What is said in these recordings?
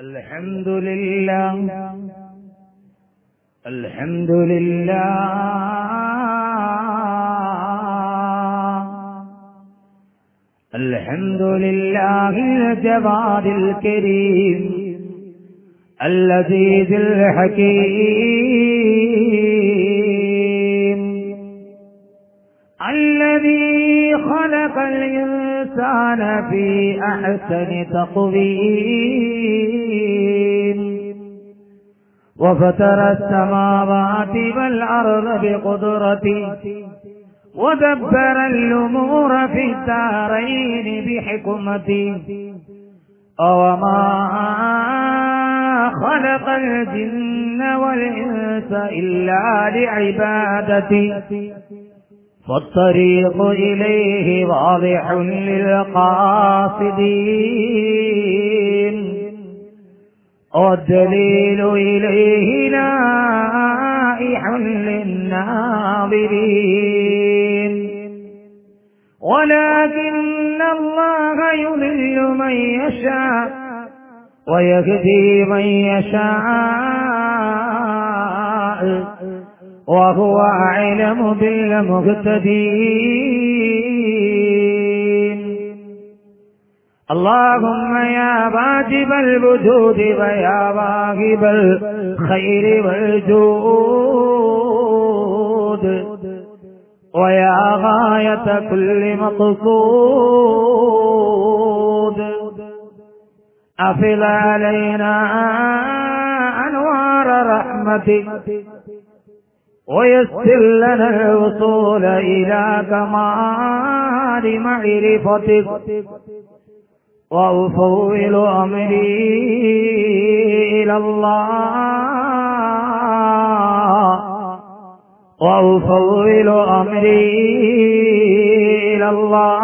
الحمد لله الحمد لله الحمد لله الجواد الكريم الذي الحكيم الإنسان في أحسن تقويم. وفتر السماوات والأرض بقدرته ودبر الأمور في الدارين بحكمته. وما خلق الجن والإنس إلا لعبادته. فالطريق إليه واضح للقاصدين. والدليل إليه نائح للناظرين. ولكن الله يضل من يشاء ويهدي من يشاء. وهو أعلم بالمهتدين. اللهم يا واجب الوجود ويا واهب الخير والجود. ويا غاية كل مقصود. أفض علينا أنوار رحمتك. ويسر لنا الوصول إلى كمال معرفتك. وأفوض أمري إلى الله. وأفوض أمري إلى الله.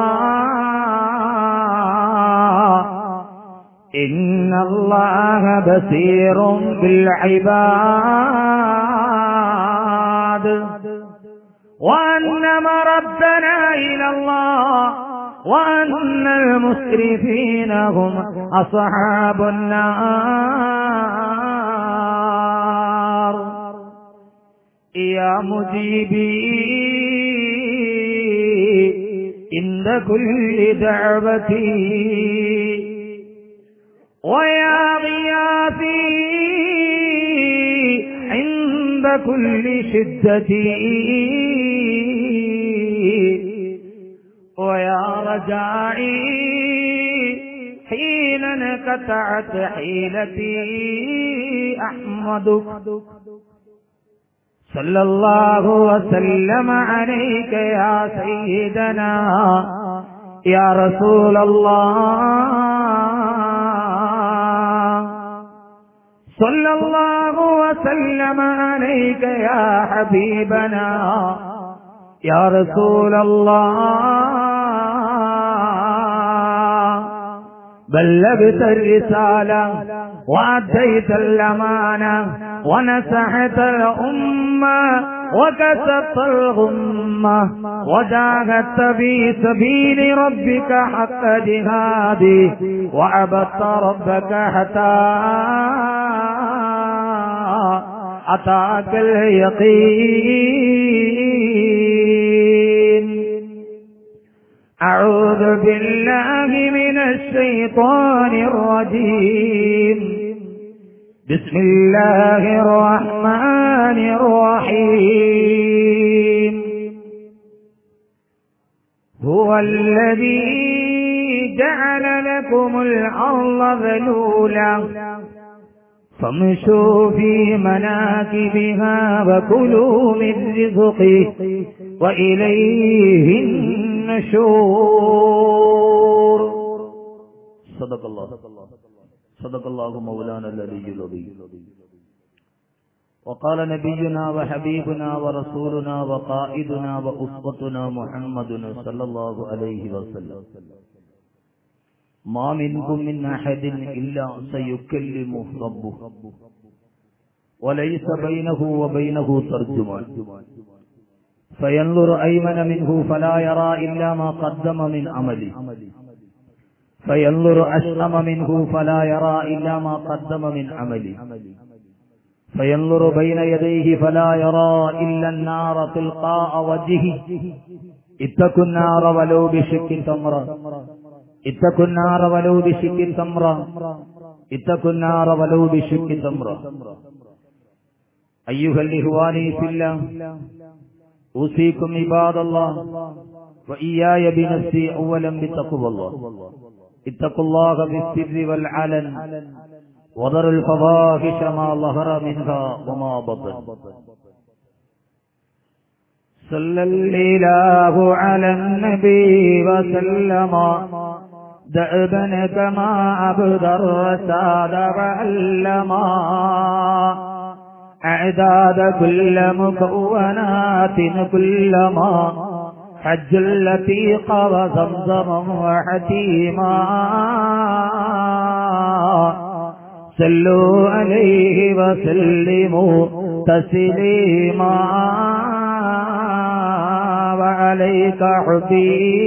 إن الله بصير بالعباد. وأن مربنا إلى الله وأن المسرفين هم أصحاب النار. يا مجيبي عند كل دعوتي ويا غياثي عند كل شدتي ويا رجائي حين انقطعت حيلتي أحمدك. صلى الله وسلم عليك يا سيدنا يا رسول الله. صلى الله وسلم عليك يا حبيبنا. يا رسول الله بلغت الرسالة وأديت الأمانة ونسحت الأمة وكسبت الغمة وجاهدت في سبيل ربك حق جهادي وعبدت ربك حتى أتاك اليقين أعوذ بالله من الشيطان الرجيم. بسم الله الرحمن الرحيم. هو الذي جعل لكم الأرض ذلولا فامشوا في مناكبها وكلوا من رزقه وإليه النشور. صدق الله. صدق الله مولانا الذي العظيم. وقال نبينا وحبيبنا ورسولنا وقائدنا وأسوتنا محمد صلى الله عليه وسلم. ما منكم من أحد إلا سيكلمه ربه. وليس بينه وبينه ترجمان فينظر أيمن منه فلا يرى إلا ما قدم من عمله. فينظر أشأم منه فلا يرى إلا ما قدم من عمله. فينظر بين يديه فلا يرى إلا النار تلقاء وجهه. اتقوا النار ولو بشك تمرة. اتقوا النار ولو بشك تمرة اتقوا النار ولو بشك تمرة أيها الإخوان في الله أوصيكم عباد الله وإياي بنفسي أولا بتقوى الله اتقوا الله بالسر والعلن وذروا الفواحش ما ظهر منها وما بطن صلى الله على النبي وسلم دأبا كما عبد الرساد وعلما أعداد كل مكونات كلما حج اللتيق وزمزم وحتيما صلوا عليه وسلموا تسليما. وعليك حبي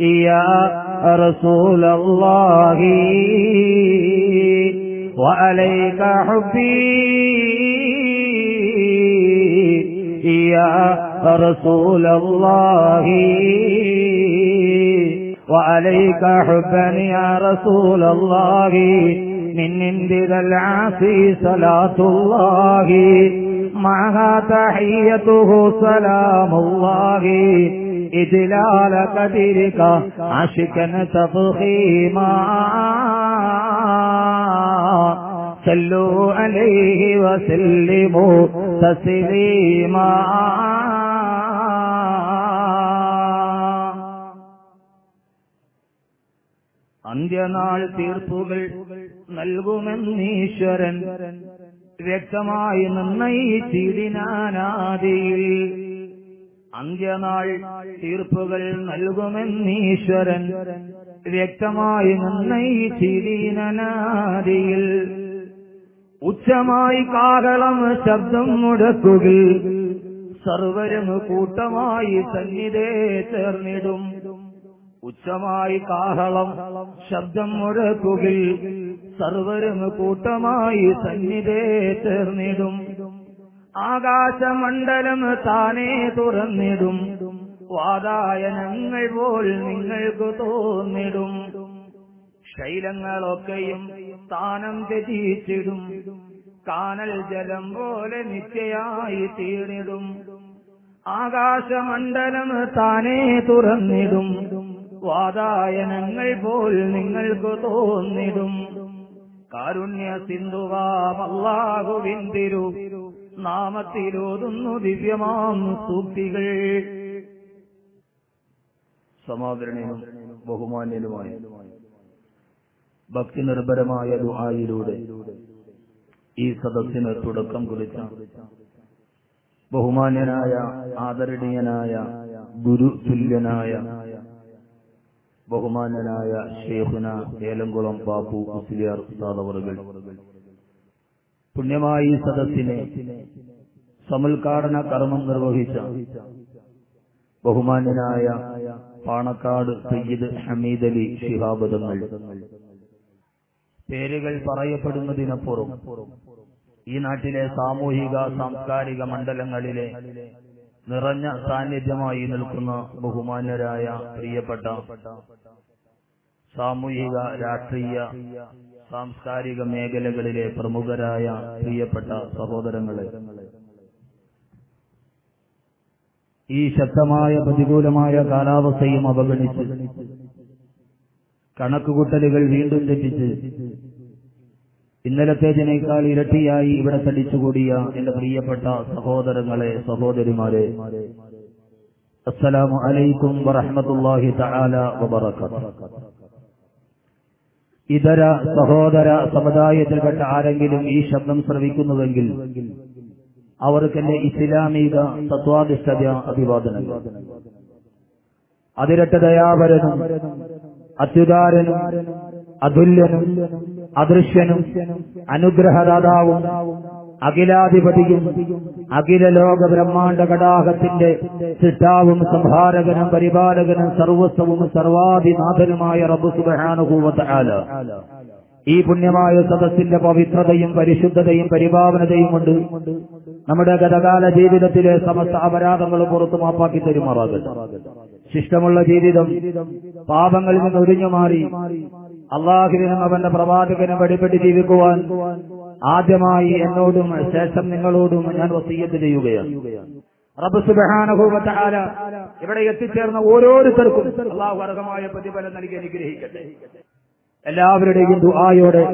يا رسول الله. وعليك حبي. يا رسول الله. وعليك حبا يا رسول الله. من عند ذا العاصي صلاة الله. معها تحيته سلام الله. إجلال قدرك عشقا تفخيما صلوا عليه وسلموا تسليما അന്ത്യനാൾ തീർപ്പുകൾ നൽകുമെന്നീശ്വരൻ വ്യക്തമായി നിർണയിച്ചിടിനാനാദിയിൽ അന്ത്യനാൾ തീർപ്പുകൾ നൽകുമെന്നീശ്വരൻ. വ്യക്തമായി നിർണയിച്ചിടിനാദിയിൽ ഉച്ചമായി കാഹളം ശബ്ദം മുടക്കുക സർവരും കൂട്ടമായി സന്നിധേ ചേർന്നിടും. ഉച്ചമായി കാഹളം ശബ്ദം മുഴക്കുകിൽ സർവരും കൂട്ടമായി സന്നിധേ ചേർന്നിടും. ആകാശമണ്ഡലം താനേ തുറന്നിടും. വാതായനങ്ങൾ പോൽ നിങ്ങൾക്ക് തോന്നിടും. ശൈലങ്ങളൊക്കെയും സ്ഥാനം തെറ്റിച്ചിടും കാനൽ ജലം പോലെ നിത്യയായി തീർന്നിടും. ആകാശമണ്ഡലം താനേ തുറന്നിടും. വാതായനങ്ങൾ പോൽ നിങ്ങൾക്ക് തോന്നിടും. കാരുണ്യ സിന്ധുവാമല്ലാഹുവിൻ തിരു. നാമത്തിലോതുന്നു ദിവ്യമാം സൂക്തികൾ സമാദരണീയനും ബഹുമാന്യനുമായ ഭക്തി നിർഭരമായ ദുആയിലൂടെ ഈ സദസ്സിന് തുടക്കം കുറിച്ച ബഹുമാന്യനായ ആദരണീയനായ ഗുരു തുല്യനായ ബഹുമാന്യനായ ഷേഖുന ഏലംകുളം ബാപ്പു മുസ്ലിയാർ ഉസ്താദവറുകൾ പുണ്യമായ സദസ്സിനെ സമുദ്ഘാടന കർമ്മം നിർവഹിച്ച ബഹുമാന്യനായ പാണക്കാട് സയ്യിദ് ഹമീദ് അലി ശിഹാബദങ്ങൾ. പേരുകൾ പറയപ്പെടുന്നതിനപ്പുറം ഈ നാട്ടിലെ സാമൂഹിക സാംസ്കാരിക മണ്ഡലങ്ങളിലെ നിറഞ്ഞ സാന്നിധ്യമായി നിൽക്കുന്ന ബഹുമാന്യരായ പ്രിയപ്പെട്ട സാമൂഹിക രാഷ്ട്രീയ സാംസ്കാരിക മേഖലകളിലെ പ്രമുഖരായ പ്രിയപ്പെട്ട സഹോദരങ്ങളെ ഈ ശക്തമായ പ്രതികൂലമായ കാലാവസ്ഥയും അവഗണിച്ച് കണക്കുകൂട്ടലുകൾ വീണ്ടും തെറ്റിച്ച് ഇന്നലത്തേതിനേക്കാൾ ഇരട്ടിയായി ഇവിടെ തടിച്ചുകൂടിയ എന്റെ പ്രിയപ്പെട്ട സഹോദരങ്ങളെ സഹോദരിമാരെ അസ്സലാമു അലൈക്കും വറഹമത്തല്ലാഹി തആല വബറകാത്ത് ഇതര സഹോദര സമുദായത്തിൽപ്പെട്ട ആരെങ്കിലും ഈ ശബ്ദം ശ്രവിക്കുന്നുവെങ്കിൽ അവർക്ക് എന്റെ ഇസ്ലാമിക തത്വാധിഷ്ഠത അഭിവാദനം അതിരട്ട ദയാപരനും അത്യുദാരനും അതുല്യനും അദൃശ്യനും അനുഗ്രഹദാതാവും അഖിലാധിപതിയും അഖില ലോക ബ്രഹ്മാണ്ട കടാഹത്തിന്റെ സിട്ടാവും സംഹാരകനും പരിപാലകനും സർവസ്വവും സർവാധിനാഥനുമായ റബ്ബു സുബഹാനുഭൂവത്താല ഈ പുണ്യമായ സദസ്സിന്റെ പവിത്രതയും പരിശുദ്ധതയും പരിപാവനതയും കൊണ്ട് നമ്മുടെ ഗതകാല ജീവിതത്തിലെ സമസ്ത അപരാധങ്ങളും പുറത്തു മാപ്പാക്കി തരുമാറാകട്ടെ. ശിഷ്ടമുള്ള ജീവിതം പാപങ്ങളിൽ നിന്ന് ഒഴിഞ്ഞു മാറി അള്ളാഹുവിനും അവന്റെ പ്രവാചകനും വഴിപ്പെട്ട് ജീവിക്കുവാൻ ആദ്യമായി എന്നോടും ശേഷം നിങ്ങളോടും ഞാൻ വസീയത്ത് ചെയ്യുകയാണ്. റബ്ബ് സുബ്ഹാനഹുവതആല ഇവിടെ എത്തിച്ചേർന്ന ഓരോരുത്തർക്കും അള്ളാഹു അർഹമായ പ്രതിഫലം നൽകി അനുഗ്രഹിക്കട്ടെ. എല്ലാവരുടെയും ദുആയോടെ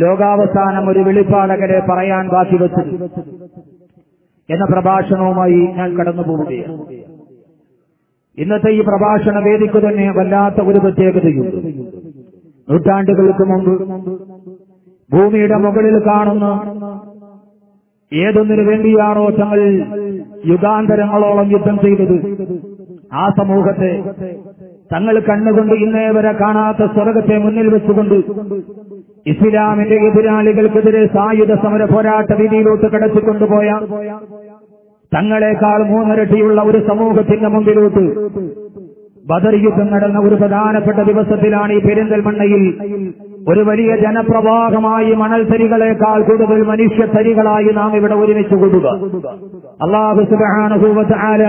ലോകാവസാനം ഒരു വെളിപ്പാടകരെ പറയാൻ ബാക്കി വെച്ചു എന്ന പ്രഭാഷണവുമായി ഞാൻ കടന്നു പോവുകയാണ്. ഇന്നത്തെ ഈ പ്രഭാഷണ വേദിക്ക് തന്നെ വല്ലാത്ത ഒരു പ്രത്യേകതയുണ്ട്. നൂറ്റാണ്ടുകൾക്ക് മുമ്പ് ഭൂമിയുടെ മുകളിൽ കാണുന്ന ഏതൊന്നിനു വേണ്ടിയാണോ തങ്ങൾ യുഗാന്തരങ്ങളോളം യുദ്ധം ചെയ്തത്? ആ സമൂഹത്തെ തങ്ങൾ കണ്ണുകൊണ്ട് ഇന്നേ വരെ കാണാത്ത സ്വർഗത്തെ മുന്നിൽ വെച്ചുകൊണ്ട് ഇസ്ലാമിന്റെ എതിരാളികൾക്കെതിരെ സായുധ സമര പോരാട്ട രീതിയിലോട്ട് കടത്തിക്കൊണ്ടുപോയ തങ്ങളെക്കാൾ മൂന്നിരട്ടിയുള്ള ഒരു സമൂഹത്തിന്റെ മുമ്പിലോട്ട് ബദർ യുദ്ധം നടന്ന ഒരു പ്രധാനപ്പെട്ട ദിവസത്തിലാണ് ഈ പെരിന്തൽമണ്ണയിൽ ഒരു വലിയ ജനപ്രവാഹമായി മണൽത്തരികളെക്കാൾ കൂടുതൽ മനുഷ്യത്തരികളായി നാം ഇവിടെ ഒരുമിച്ച് കൂടുക. അള്ളാഹു സുബാനുഭൂവത്താല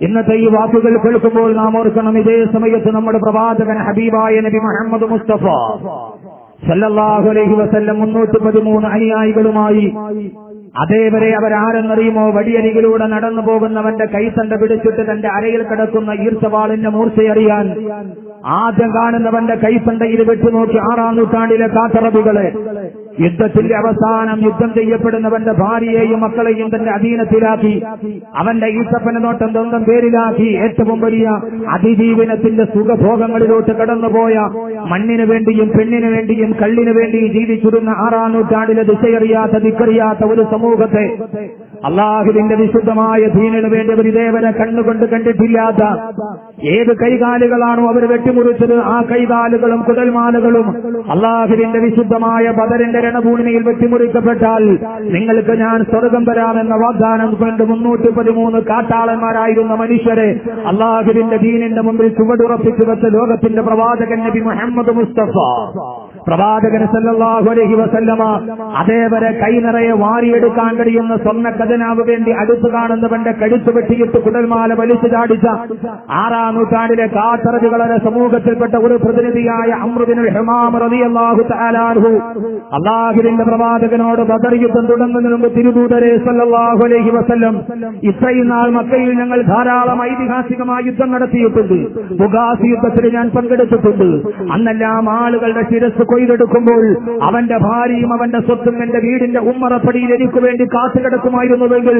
ഇന്നത്തെ ഈ വാക്കുകൾ കേൾക്കുമ്പോൾ നാം ഓർക്കണം ഇതേ സമയത്ത് നമ്മുടെ പ്രവാചകൻ ഹബീബായ നബി മുഹമ്മദ് മുസ്തഫ സല്ലല്ലാഹു അലൈഹി വസല്ലം മുന്നൂറ്റി പതിമൂന്ന് അനുയായികളുമായി അതേവരെ അവരാരെന്നറിയുമോ? വടിയരികിലൂടെ നടന്നു പോകുന്നവന്റെ കൈത്തണ്ട പിടിച്ചിട്ട് തന്റെ അരയിൽ കിടക്കുന്ന ഈർച്ചവാളിന്റെ മൂർച്ചയറിയാൻ ആദ്യം കാണുന്നവന്റെ കൈത്തണ്ടയിൽ വെട്ടുനോക്കി ആറാം നൂറ്റാണ്ടിലെ കാത്തറബികളെ യുദ്ധത്തിന്റെ അവസാനം യുദ്ധം ചെയ്യപ്പെടുന്നവന്റെ ഭാര്യയെയും മക്കളെയും തന്റെ അധീനത്തിലാക്കി. അവന്റെ ഈസപ്പന നോട്ടം സ്വന്തം പേരിലാക്കി. ഏറ്റവും വലിയ അതിജീവനത്തിന്റെ സുഖഭോഗങ്ങളിലോട്ട് കടന്നുപോയ മണ്ണിനു വേണ്ടിയും പെണ്ണിനു വേണ്ടിയും കള്ളിനു വേണ്ടിയും ജീവിച്ചിരുന്ന ആറാം നൂറ്റാണ്ടിലെ ദിശയറിയാത്ത ദിക്കറിയാത്ത ഒരു സമൂഹത്തെ അള്ളാഹുവിന്റെ വിശുദ്ധമായ ധീനന് വേണ്ടി അവർ ഇതേവരെ കണ്ണുകൊണ്ട് കണ്ടിട്ടില്ലാത്ത ഏത് കൈകാലുകളാണോ അവർ വെട്ടിമുറിച്ചത് ആ കൈകാലുകളും കുടൽമാലകളും അള്ളാഹുവിന്റെ വിശുദ്ധമായ ബദറിന്റെ രണഭൂമിയിൽ വെട്ടിമുറിക്കപ്പെട്ടാൽ നിങ്ങൾക്ക് ഞാൻ സ്വർഗം തരാമെന്ന വാഗ്ദാനം കൊണ്ട് മുന്നൂറ്റി പതിമൂന്ന് കാട്ടാളന്മാരായിരുന്ന മനുഷ്യരെ അള്ളാഹുവിന്റെ ദീനിന്റെ മുമ്പിൽ ചുവടുറപ്പിച്ചു വെച്ച ലോകത്തിന്റെ പ്രവാചകൻ നബി മുഹമ്മദ് മുസ്തഫ. പ്രവാചകൻ സല്ലല്ലാഹു അലൈഹി വസല്ലമ അതേവരെ കൈ നിറയെ വാരിയെടുക്കാൻ കഴിയുന്ന സ്വർണ ഖജനാവ് വേണ്ടി അടുത്ത് കാണുന്നവന്റെ കഴുത്ത് വെട്ടിയിട്ട് കുടൽമാല വലിച്ചു ചാടിച്ച ആറാം നൂറ്റാണ്ടിലെ കാത്തറബികളുടെ സമൂഹത്തിൽപ്പെട്ട ഒരു പ്രതിനിധിയായ അമൃതിന് ഹെമാം അള്ളാഹുവിന്റെ പ്രവാചകനോട് ബദർ യുദ്ധം തുടങ്ങുന്നതിന് മുമ്പ് തിരുദൂതരെ സല്ലല്ലാഹു അലൈഹി വസല്ലം ഇത്രയും നാൾ മക്കയിൽ ഞങ്ങൾ ധാരാളം ഐതിഹാസികമായ യുദ്ധം നടത്തിയിട്ടുണ്ട്. യുദ്ധത്തിൽ ഞാൻ പങ്കെടുത്തിട്ടുണ്ട്. അന്നെല്ലാം ആളുകളുടെ ശിരസ് കൊയ്തെടുക്കുമ്പോൾ അവന്റെ ഭാര്യയും അവന്റെ സ്വത്തും എന്റെ വീടിന്റെ ഉമ്മറപ്പടിയിൽ എനിക്ക് വേണ്ടി കാത്തു കിടക്കുമായിരുന്നുവെങ്കിൽ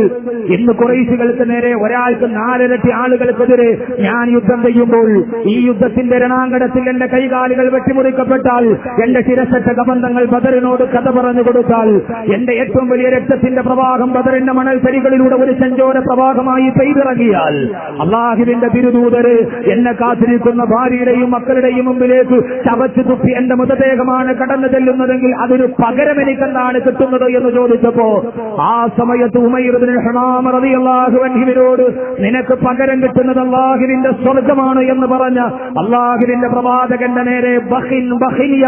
ഇന്ന് കുറേശികൾക്ക് നേരെ ഒരാൾക്ക് നാലിരട്ടി ആളുകൾക്കെതിരെ ഞാൻ യുദ്ധം ചെയ്യുമ്പോൾ ഈ യുദ്ധത്തിന്റെ രണാങ്കണത്തിൽ എന്റെ കൈകാലുകൾ വെട്ടിമുറിക്കപ്പെട്ടാൽ എന്റെ ശിരസറ്റ കബന്ധങ്ങൾ ബദറിനോട് കഥ പറഞ്ഞു കൊടുത്താൽ എന്റെ ഏറ്റവും വലിയ രക്തത്തിന്റെ പ്രവാഹം ബദറിന്റെ മണൽ തരികളിലൂടെ ഒരു സഞ്ചോര പ്രവാഹമായി പെയ്തിറങ്ങിയാൽ അള്ളാഹുവിന്റെ തിരുദൂതര് എന്നെ കാത്തിരിക്കുന്ന ഭാര്യയുടെയും മക്കളുടെയും മുമ്പിലേക്ക് ചവച്ചു തുപ്പി എന്റെ മൃതദേഹമാണ് കടന്നു ചെല്ലുന്നതെങ്കിൽ അതൊരു പകരം എനിക്കെന്താണ് കിട്ടുന്നത് എന്ന് ചോദിച്ചപ്പോ ആ സമയത്ത് ഉമൈറിനോട് നിനക്ക് പകരം കിട്ടുന്നത് അള്ളാഹുവിന്റെ സ്വർഗമാണ് എന്ന് പറഞ്ഞ അള്ളാഹുവിന്റെ പ്രവാചകന്റെ നേരെ ബഹിൻ ബഹിൻ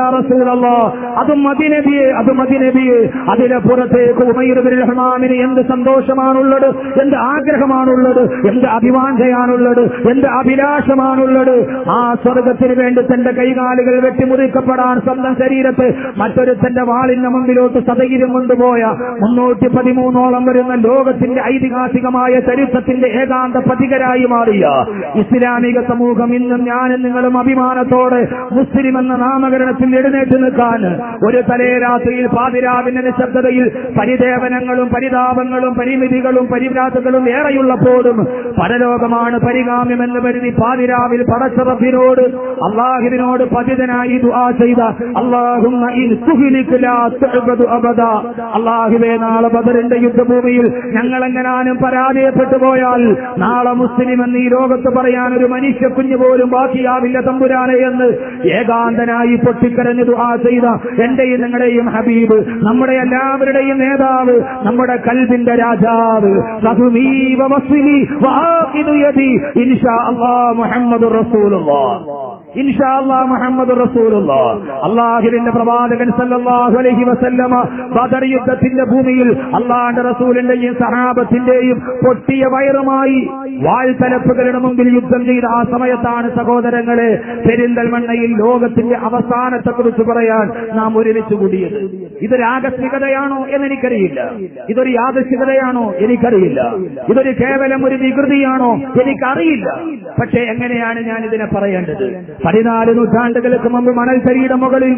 അത് മദിനബിയെ അത് മദിനബിയെ. അതിന് പുറത്തേക്ക് റഹ്മാനിന് എന്ത് സന്തോഷമാണുള്ളത് എന്ത് ആഗ്രഹമാണുള്ളത് എന്ത് അഭിവാഞ്ചയാണുള്ളത് എന്ത് അഭിലാഷമാണുള്ളത്. ആ സ്വർഗത്തിന് വേണ്ടി തന്റെ കൈകാലുകൾ വെട്ടിമുറിക്കപ്പെടാൻ സ്വന്തം ശരീരത്തെ മറ്റൊരുത്തന്റെ വാളിന്റെ മുമ്പിലോട്ട് സതയിലും കൊണ്ടുപോയ മുന്നൂറ്റി പതിമൂന്നോളം വരുന്ന ലോകത്തിന്റെ ഐതിഹാസികമായ ചരിത്രത്തിന്റെ ഏകാന്ത പതികരായി മാറിയ ഇസ്ലാമിക സമൂഹം ഇന്നും ഞാനും നിങ്ങളും അഭിമാനത്തോടെ മുസ്ലിം എന്ന നാമകരണത്തിൽ എഴുന്നേറ്റ് നിൽക്കാൻ ഒരു തലേ രാത്രിയിൽ പാതിരാവിന്റെ നിശബ്ദതയിൽ പരിദേവനങ്ങളും പരിതാപങ്ങളും പരിമിതികളും പരിഭ്രാതകളും ഏറെയുള്ളപ്പോഴും പരലോകമാണ് പരിഗാമ്യമെന്ന് കരുതി പാതിരാവിൽ പടച്ചറഫിനോട് അള്ളാഹിബിനോട് പതിതനായി ദുആ ചെയ്ത അല്ലാഹുവേ നാളെ ബദറിന്റെ യുദ്ധഭൂമിയിൽ ഞങ്ങൾ എങ്ങനാനും പരാജയപ്പെട്ടു പോയാൽ നാളെ മുസ്ലിം എന്ന് ഈ ലോകത്ത് പറയാൻ ഒരു മനുഷ്യ കുഞ്ഞു പോലും ബാക്കിയാവില്ല തമ്പുരാനെ എന്ന് ഏകാന്തനായി പൊട്ടിക്കരഞ്ഞു ദുആ ചെയ്ത എന്റെയും നിങ്ങളുടെയും ഹബീബ് നമ്മുടെ എല്ലാവരുടെയും നേതാവ് നമ്മുടെ കൽബിന്റെ രാജാവ്. മുഹമ്മദ് വസ്വിനി റസൂലുള്ളാഹ് അല്ലാഹുവിന്റെ പ്രവാചകൻ സല്ലല്ലാഹു അലൈഹി വസല്ലമ യുദ്ധത്തിന്റെ ഭൂമിയിൽ അള്ളാഹിന്റെ റസൂലിന്റെയും സഹാബത്തിന്റെയും പൊട്ടിയ വയറുമായി വാൽത്തലപ്പുകളുടെ മുമ്പിൽ യുദ്ധം ചെയ്ത ആ സമയത്താണ് സഹോദരങ്ങളെ പെരിന്തൽമണ്ണയിൽ ലോകത്തിന്റെ അവസാനത്തെ കുറിച്ച് പറയാൻ നാം ഒരുമിച്ച് കൂടിയത്. ഇതൊരു ആകസ്മികതയാണോ എന്നെനിക്കറിയില്ല. ഇതൊരു യാദശികതയാണോ എനിക്കറിയില്ല. ഇതൊരു കേവലം ഒരു വികൃതിയാണോ എനിക്കറിയില്ല. പക്ഷേ എങ്ങനെയാണ് ഞാൻ ഇതിനെ പറയേണ്ടത്? പതിനാല് നൂറ്റാണ്ടുകൾക്ക് മുമ്പ് മണൽത്തരിയുടെ മുകളിൽ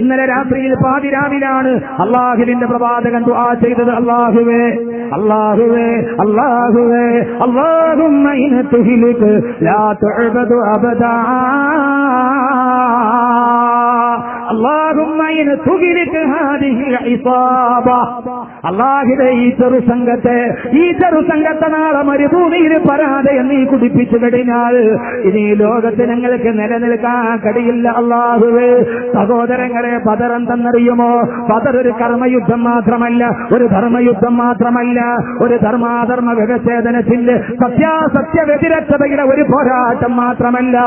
ഇന്നലെ രാത്രിയിൽ പാതിരാവിലാണ് അള്ളാഹുവിന്റെ പ്രവാചകൻ ദുആ ചെയ്തത്. അള്ളാഹുവേ അള്ളാഹുവേ അള്ളാഹുവേ അള്ളാഹുമ്മ ഇനത്തുഹിലേക്ക് ലാ തുഅബദു അബദാ. അള്ളാഹിടെ ഈ ചെറു സംഘത്തെ നാളെ മരുഭൂമിയിൽ പരാതെ നീ കുടിപ്പിച്ചു കഴിഞ്ഞാൽ ഇനി ലോകത്തിനങ്ങൾക്ക് നില നിലനിൽക്കാൻ കഴിയില്ല അള്ളാഹുവേ. സഹോദരങ്ങളെ പതറെന്തെന്നറിയുമോ പതർ ഒരു കർമ്മയുദ്ധം മാത്രമല്ല ഒരു ധർമ്മയുദ്ധം മാത്രമല്ല ഒരു ധർമാധർമ്മ വ്യവച്ഛേദനത്തിന്റെ സത്യാസത്യ വ്യതിരക്ഷതയുടെ ഒരു പോരാട്ടം മാത്രമല്ല.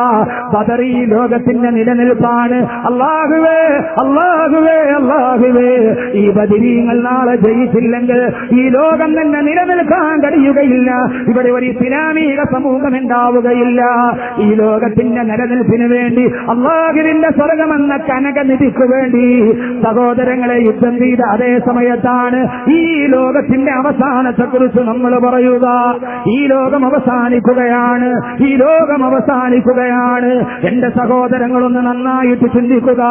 പതർ ഈ ലോകത്തിന്റെ നിലനിൽപ്പാണ്. അള്ളാഹുവേ അള്ളാഹുവേ അള്ളാഹുവേ. ഈ ബദിരീങ്ങൾ നാളെ ജയിച്ചില്ലെങ്കിൽ ഈ ലോകം തന്നെ നിലനിൽക്കാൻ കഴിയുകയില്ല. ഇവിടെ ഒരു ഇസ്ലാമിക സമൂഹം ഉണ്ടാവുകയില്ല. ഈ ലോകത്തിന്റെ നിലനിൽപ്പിന് വേണ്ടി അള്ളാഹുവിന്റെ സ്വർഗമെന്ന കനകനിധിക്ക് വേണ്ടി സഹോദരങ്ങളെ യുദ്ധം ചെയ്ത അതേ സമയത്താണ് ഈ ലോകത്തിന്റെ അവസാനത്തെ കുറിച്ച് നമ്മൾ പറയുക. ഈ ലോകം അവസാനിക്കുകയാണ്. ഈ ലോകം അവസാനിക്കുകയാണ്. എന്റെ സഹോദരങ്ങളൊന്ന് നന്നായിട്ട് ചിന്തിക്കുക.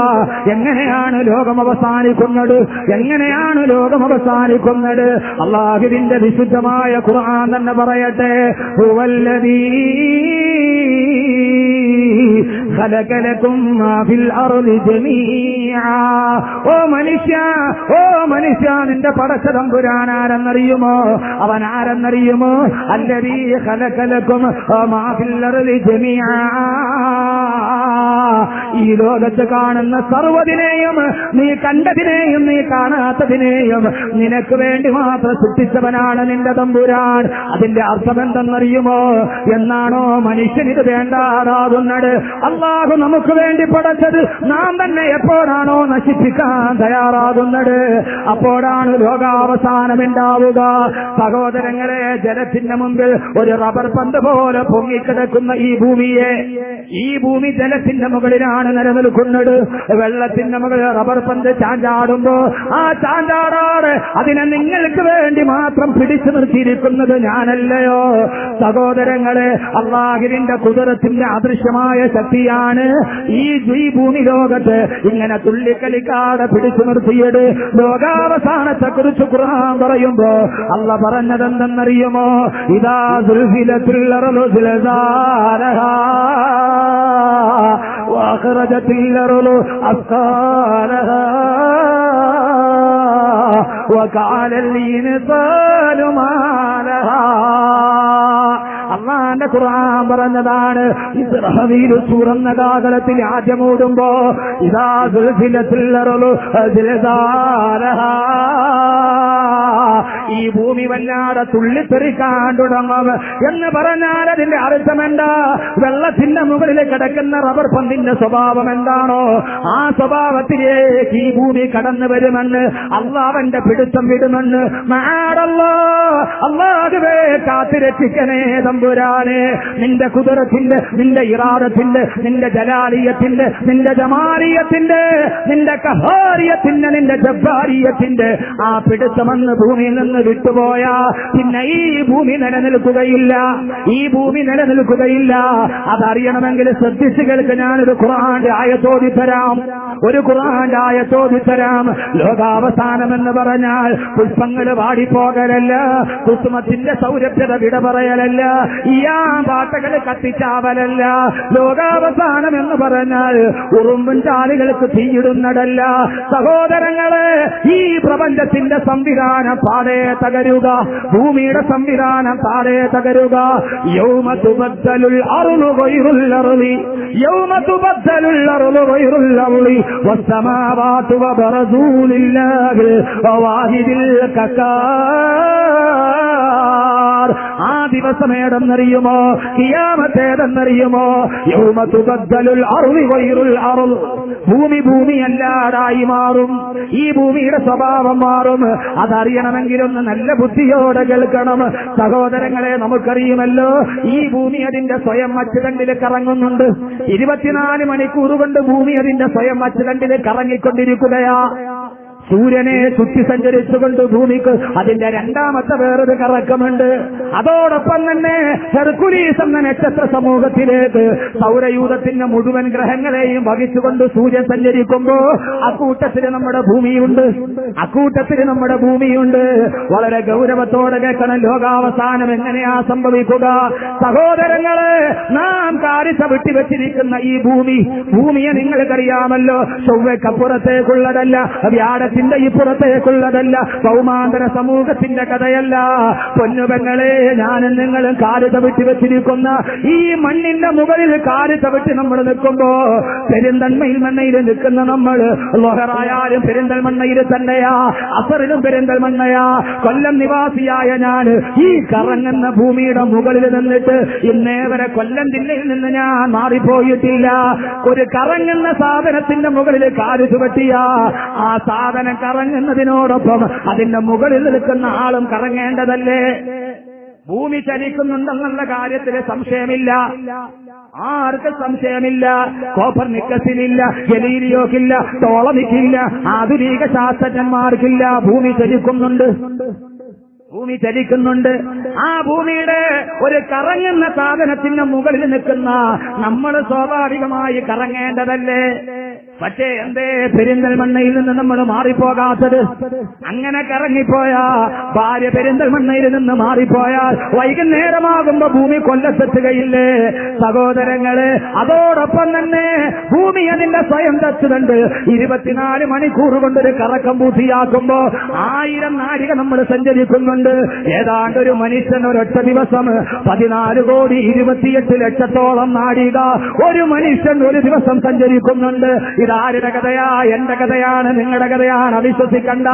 എങ്ങനെയാണ് ലോകം അവസാനിക്കുന്നത്? എങ്ങനെയാണ് ലോകം അവസാനിക്കുന്നത്? അള്ളാഹുവിന്റെ വിശുദ്ധമായ ഖുർആൻ തന്നെ പറയട്ടെ. ഹുവല്ലദീ خلق لكم ما في الأرض جميعا ഓ മനുഷ്യ ഓ മനുഷ്യ നിന്റെ പടച്ചതമ്പുരാൻ ആരെന്നറിയുമോ അവൻ ആരെന്നറിയുമോ അല്ലതീ ഖലഖലക്കും മാ ഫിൽ അർളി ജമീഅ ഈ ലോകത്ത് കാണുന്ന സർവ്വതിനെയും നീ കണ്ടതിനെയും നീ കാണാത്തതിനെയും നിനക്ക് വേണ്ടി മാത്രം സൃഷ്ടിച്ചവനാണ് നിന്റെ തമ്പുരാൻ അതിന്റെ അർത്ഥം എന്തെന്നറിയുമോ എന്നാണോ മനുഷ്യൻ ഇത് വേണ്ടാതാകുന്നത് അള്ളാഹു നമുക്ക് വേണ്ടി പടച്ചത് നാം തന്നെ എപ്പോഴാണോ നശിപ്പിക്കാൻ തയ്യാറാകുന്നത്. അപ്പോഴാണ് ലോകാവസാനം ഉണ്ടാവുക. സഹോദരങ്ങളെ ജലത്തിന്റെ മുമ്പിൽ ഒരു റബ്ബർ പന്ത് പോലെ പൊങ്ങിക്കിടക്കുന്ന ഈ ഭൂമിയെ ഈ ഭൂമി ജലത്തിന്റെ മുകളിലാണ് നിലനിൽക്കുന്നത്. വെള്ളത്തിന്റെ മുകളിൽ റബ്ബർ പന്ത് ചാഞ്ചാടുമ്പോ ആ ചാഞ്ചാടാട് അതിനെ നിങ്ങൾക്ക് വേണ്ടി മാത്രം പിടിച്ചു നിർത്തിയിരിക്കുന്നത് ഞാനല്ലയോ? സഹോദരങ്ങളെ അള്ളാഹിരിന്റെ കുതിരത്തിന്റെ അദൃശ്യമായ ശക്തിയാണ് ഈ ഈ ഭൂമി ലോകത്ത് ഇങ്ങനെ തുള്ളിക്കളിക്കാതെ പിടിച്ചു നിർത്തിയത് ലോകാവസാനത്തെ കുറിച്ച് ഖുർആൻ പറയുമ്പോ അല്ല പറഞ്ഞതെന്തെന്നറിയുമോ ഇതാ സുൽഫിലത്തുള്ളറലു وأخرجت الأرض أثقالها وقال الإنسان ما لها അള്ളാന്റെ ഖുർആൻ പറഞ്ഞതാണ്. തുറന്ന കാതലത്തിൽ ആദ്യമൂടുമ്പോ ഇതാ സുൽഫിലത്തുള്ളറലു ഈ ഭൂമി വല്ലാതെ തുള്ളിത്തെറിക്കാൻ തുടങ്ങും എന്ന് പറഞ്ഞാൽ അതിന്റെ അർത്ഥം എന്താ? വെള്ളത്തിന്റെ മുകളിൽ കിടക്കുന്ന റബ്ബർ പന്തിന്റെ സ്വഭാവം എന്താണോ? ആ സ്വഭാവത്തിലേക്ക് ഈ ഭൂമി കടന്നു വരുമെന്ന് അള്ളാവന്റെ പിടുത്തം വിടുമെന്ന്. മാടല്ലോ അള്ളാഹുവേ കാത്തിരക്ഷിക്കണേ തമ്പുരാനെ നിന്റെ കുതിരത്തിന്റെ നിന്റെ ഇറാദത്തിന്റെ നിന്റെ ജലാലിയത്തിന്റെ നിന്റെ ജമാലിയത്തിന്റെ നിന്റെ കഹാരിയത്തിന്റെ നിന്റെ ജബ്ബാരിയത്തിന്റെ ആ പിടുത്തമെന്ന് ഭൂമിയിൽ നിന്ന് വിട്ടുപോയാ. പിന്നെ ഈ ഭൂമി നിലനിൽക്കുകയില്ല. ഈ ഭൂമി നിലനിൽക്കുകയില്ല. അതറിയണമെങ്കിൽ ശ്രദ്ധിച്ചു കേൾക്ക് ഞാനൊരു ഖുർആന്റെ ആയത്തോതി തരാം. ഒരു ഖുർആന്റെ ആയത്തോതി തരാം. ലോകാവസാനം എന്ന് പറഞ്ഞാൽ പുഷ്പങ്ങൾ വാടിപ്പോകലല്ല കുസുമത്തിന്റെ സൗരഭ്യത വിട പറയലല്ല ഇയാ പാട്ടകൾ കത്തിച്ചാവലല്ല. ലോകാവസാനം എന്ന് പറഞ്ഞാൽ ഉറുമ്പും ചാലുകൾക്ക് തീയിടുന്നതല്ല. സഹോദരങ്ങളെ ഈ പ്രപഞ്ചത്തിന്റെ സംവിധാനം പാടെ തകരുക. ഭൂമിയുടെ സംവിധാനം പാടെ തകരുക. യൗമതുബദ്ധലുൽ അറുളു വൈറുൽ അറുളി. യൗമ തുബദ്ദലുൽ അറുളു. അറുളി വസ്സമാവാതു വവാഹിദിൽ കക്കാർ ആ ദിവസം ഏതെന്നറിയുമോ കിയാമത്തേതെന്നറിയുമോ യൗമ തുബദ്ദലുൽ അറുളി വൈറുൽ അറുൾ ഭൂമി ഭൂമി അല്ലാതായി മാറും. ഈ ഭൂമിയുടെ സ്വഭാവം മാറും. അതറിയണമെങ്കിലൊന്ന് നല്ല ബുദ്ധിയോടെ കേൾക്കണം. സഹോദരങ്ങളെ നമുക്കറിയുമല്ലോ ഈ ഭൂമി അതിന്റെ സ്വയം അച്ചുതണ്ടിൽ കറങ്ങുന്നുണ്ട് ഇരുപത്തിനാല് മണിക്കൂർ കൊണ്ട് ഭൂമി അതിന്റെ സ്വയം അച്ചുതണ്ടിൽ കറങ്ങിക്കൊണ്ടിരിക്കുകയാ സൂര്യനെ ചുറ്റി സഞ്ചരിച്ചുകൊണ്ട് ഭൂമിക്ക് അതിന്റെ രണ്ടാമത്തെ വേറൊരു കറക്കമുണ്ട്. അതോടൊപ്പം തന്നെ ഹെർക്കുലീസ് എന്ന നക്ഷത്ര സമൂഹത്തിലേക്ക് സൗരയൂഥത്തിന്റെ മുഴുവൻ ഗ്രഹങ്ങളെയും വഹിച്ചുകൊണ്ട് സൂര്യൻ സഞ്ചരിക്കുമ്പോ അക്കൂട്ടത്തിൽ നമ്മുടെ ഭൂമിയുണ്ട്. അക്കൂട്ടത്തിൽ നമ്മുടെ ഭൂമിയുണ്ട്. വളരെ ഗൗരവത്തോടെ കേൾക്കണം ലോകാവസാനം എങ്ങനെയാ സംഭവിക്കുക? സഹോദരങ്ങൾ നാം കാരിച്ച വിട്ടിവെച്ചിരിക്കുന്ന ഈ ഭൂമി ഭൂമിയെ നിങ്ങൾക്കറിയാമല്ലോ ചൊവ്വക്കപ്പുറത്തേക്കുള്ളതല്ല വ്യാഴത്തിന്റെ ഇപ്പുറത്തേക്കുള്ളതല്ല ഭൗമാന്തര സമൂഹത്തിന്റെ കഥയല്ല. പൊന്നുപെങ്ങളെ ഞാനും നിങ്ങളും കാൽ തവിട്ടി വെച്ചിരിക്കുന്ന ഈ മണ്ണിന്റെ മുകളിൽ കാൽ വിട്ട് നമ്മൾ നിൽക്കുമ്പോ പെരിന്തന്മയിൽ മണ്ണയിൽ നിൽക്കുന്ന നമ്മൾ ലോഹറായാലും പെരിന്തൽമണ്ണയിൽ തന്നെയാ. അസറിലും പെരിന്തൽമണ്ണയാ. കൊല്ലം നിവാസിയായ ഞാൻ ഈ കറങ്ങുന്ന ഭൂമിയുടെ മുകളിൽ നിന്നിട്ട് ഇന്നേ വരെ കൊല്ലം ജില്ലയിൽ നിന്ന് ഞാൻ മാറിപ്പോയിട്ടില്ല. ഒരു കറങ്ങുന്ന സാധനത്തിന്റെ മുകളിൽ കാൽ ചുവട്ടിയ ആ സാധനം കറങ്ങുന്നതിനോടൊപ്പം അതിന്റെ മുകളിൽ നിൽക്കുന്ന ആളും കറങ്ങേണ്ടതല്ലേ? ഭൂമി ചലിക്കുന്നുണ്ടെന്നുള്ള കാര്യത്തിൽ സംശയമില്ല. ആർക്ക് സംശയമില്ല? കോപ്പർ നിക്കസിനില്ല ഗലീലിയോക്കില്ല ടോളമിക്കില്ല ആധുനിക ശാസ്ത്രജ്ഞന്മാർക്കില്ല ഭൂമി ചലിക്കുന്നുണ്ട്. ഭൂമി ചലിക്കുന്നുണ്ട്. ആ ഭൂമിയുടെ ഒരു കറങ്ങുന്ന സാധനത്തിന്റെ മുകളിൽ നിൽക്കുന്ന നമ്മൾ സ്വാഭാവികമായി കറങ്ങേണ്ടതല്ലേ? പക്ഷേ എന്തേ പെരിന്തൽമണ്ണയിൽ നിന്ന് നമ്മൾ മാറിപ്പോകാത്തത്? അങ്ങനെ കറങ്ങിപ്പോയാ ഭാര്യ പെരിന്തൽമണ്ണയിൽ നിന്ന് മാറിപ്പോയാൽ വൈകുന്നേരമാകുമ്പോ ഭൂമി കൊല്ലത്തെത്തുകയില്ലേ? സഹോദരങ്ങൾ അതോടൊപ്പം തന്നെ ഭൂമി അതിന്റെ സ്വയം തച്ചുണ്ട് ഇരുപത്തിനാല് മണിക്കൂർ കൊണ്ടൊരു കറക്കം പൂർത്തിയാക്കുമ്പോ ആയിരം നാഴിക നമ്മൾ സഞ്ചരിക്കുന്നുണ്ട്. ഏതാണ്ട് ഒരു മനുഷ്യൻ ഒരൊറ്റ ദിവസം പതിനാല് കോടി ഇരുപത്തിയെട്ട് ലക്ഷത്തോളം നാഴിക ഒരു മനുഷ്യൻ ഒരു ദിവസം സഞ്ചരിക്കുന്നുണ്ട്. ഇതാരുടെ കഥയാ എന്റെ കഥയാണ് നിങ്ങളുടെ കഥയാണ് അവിശ്വസിക്കണ്ട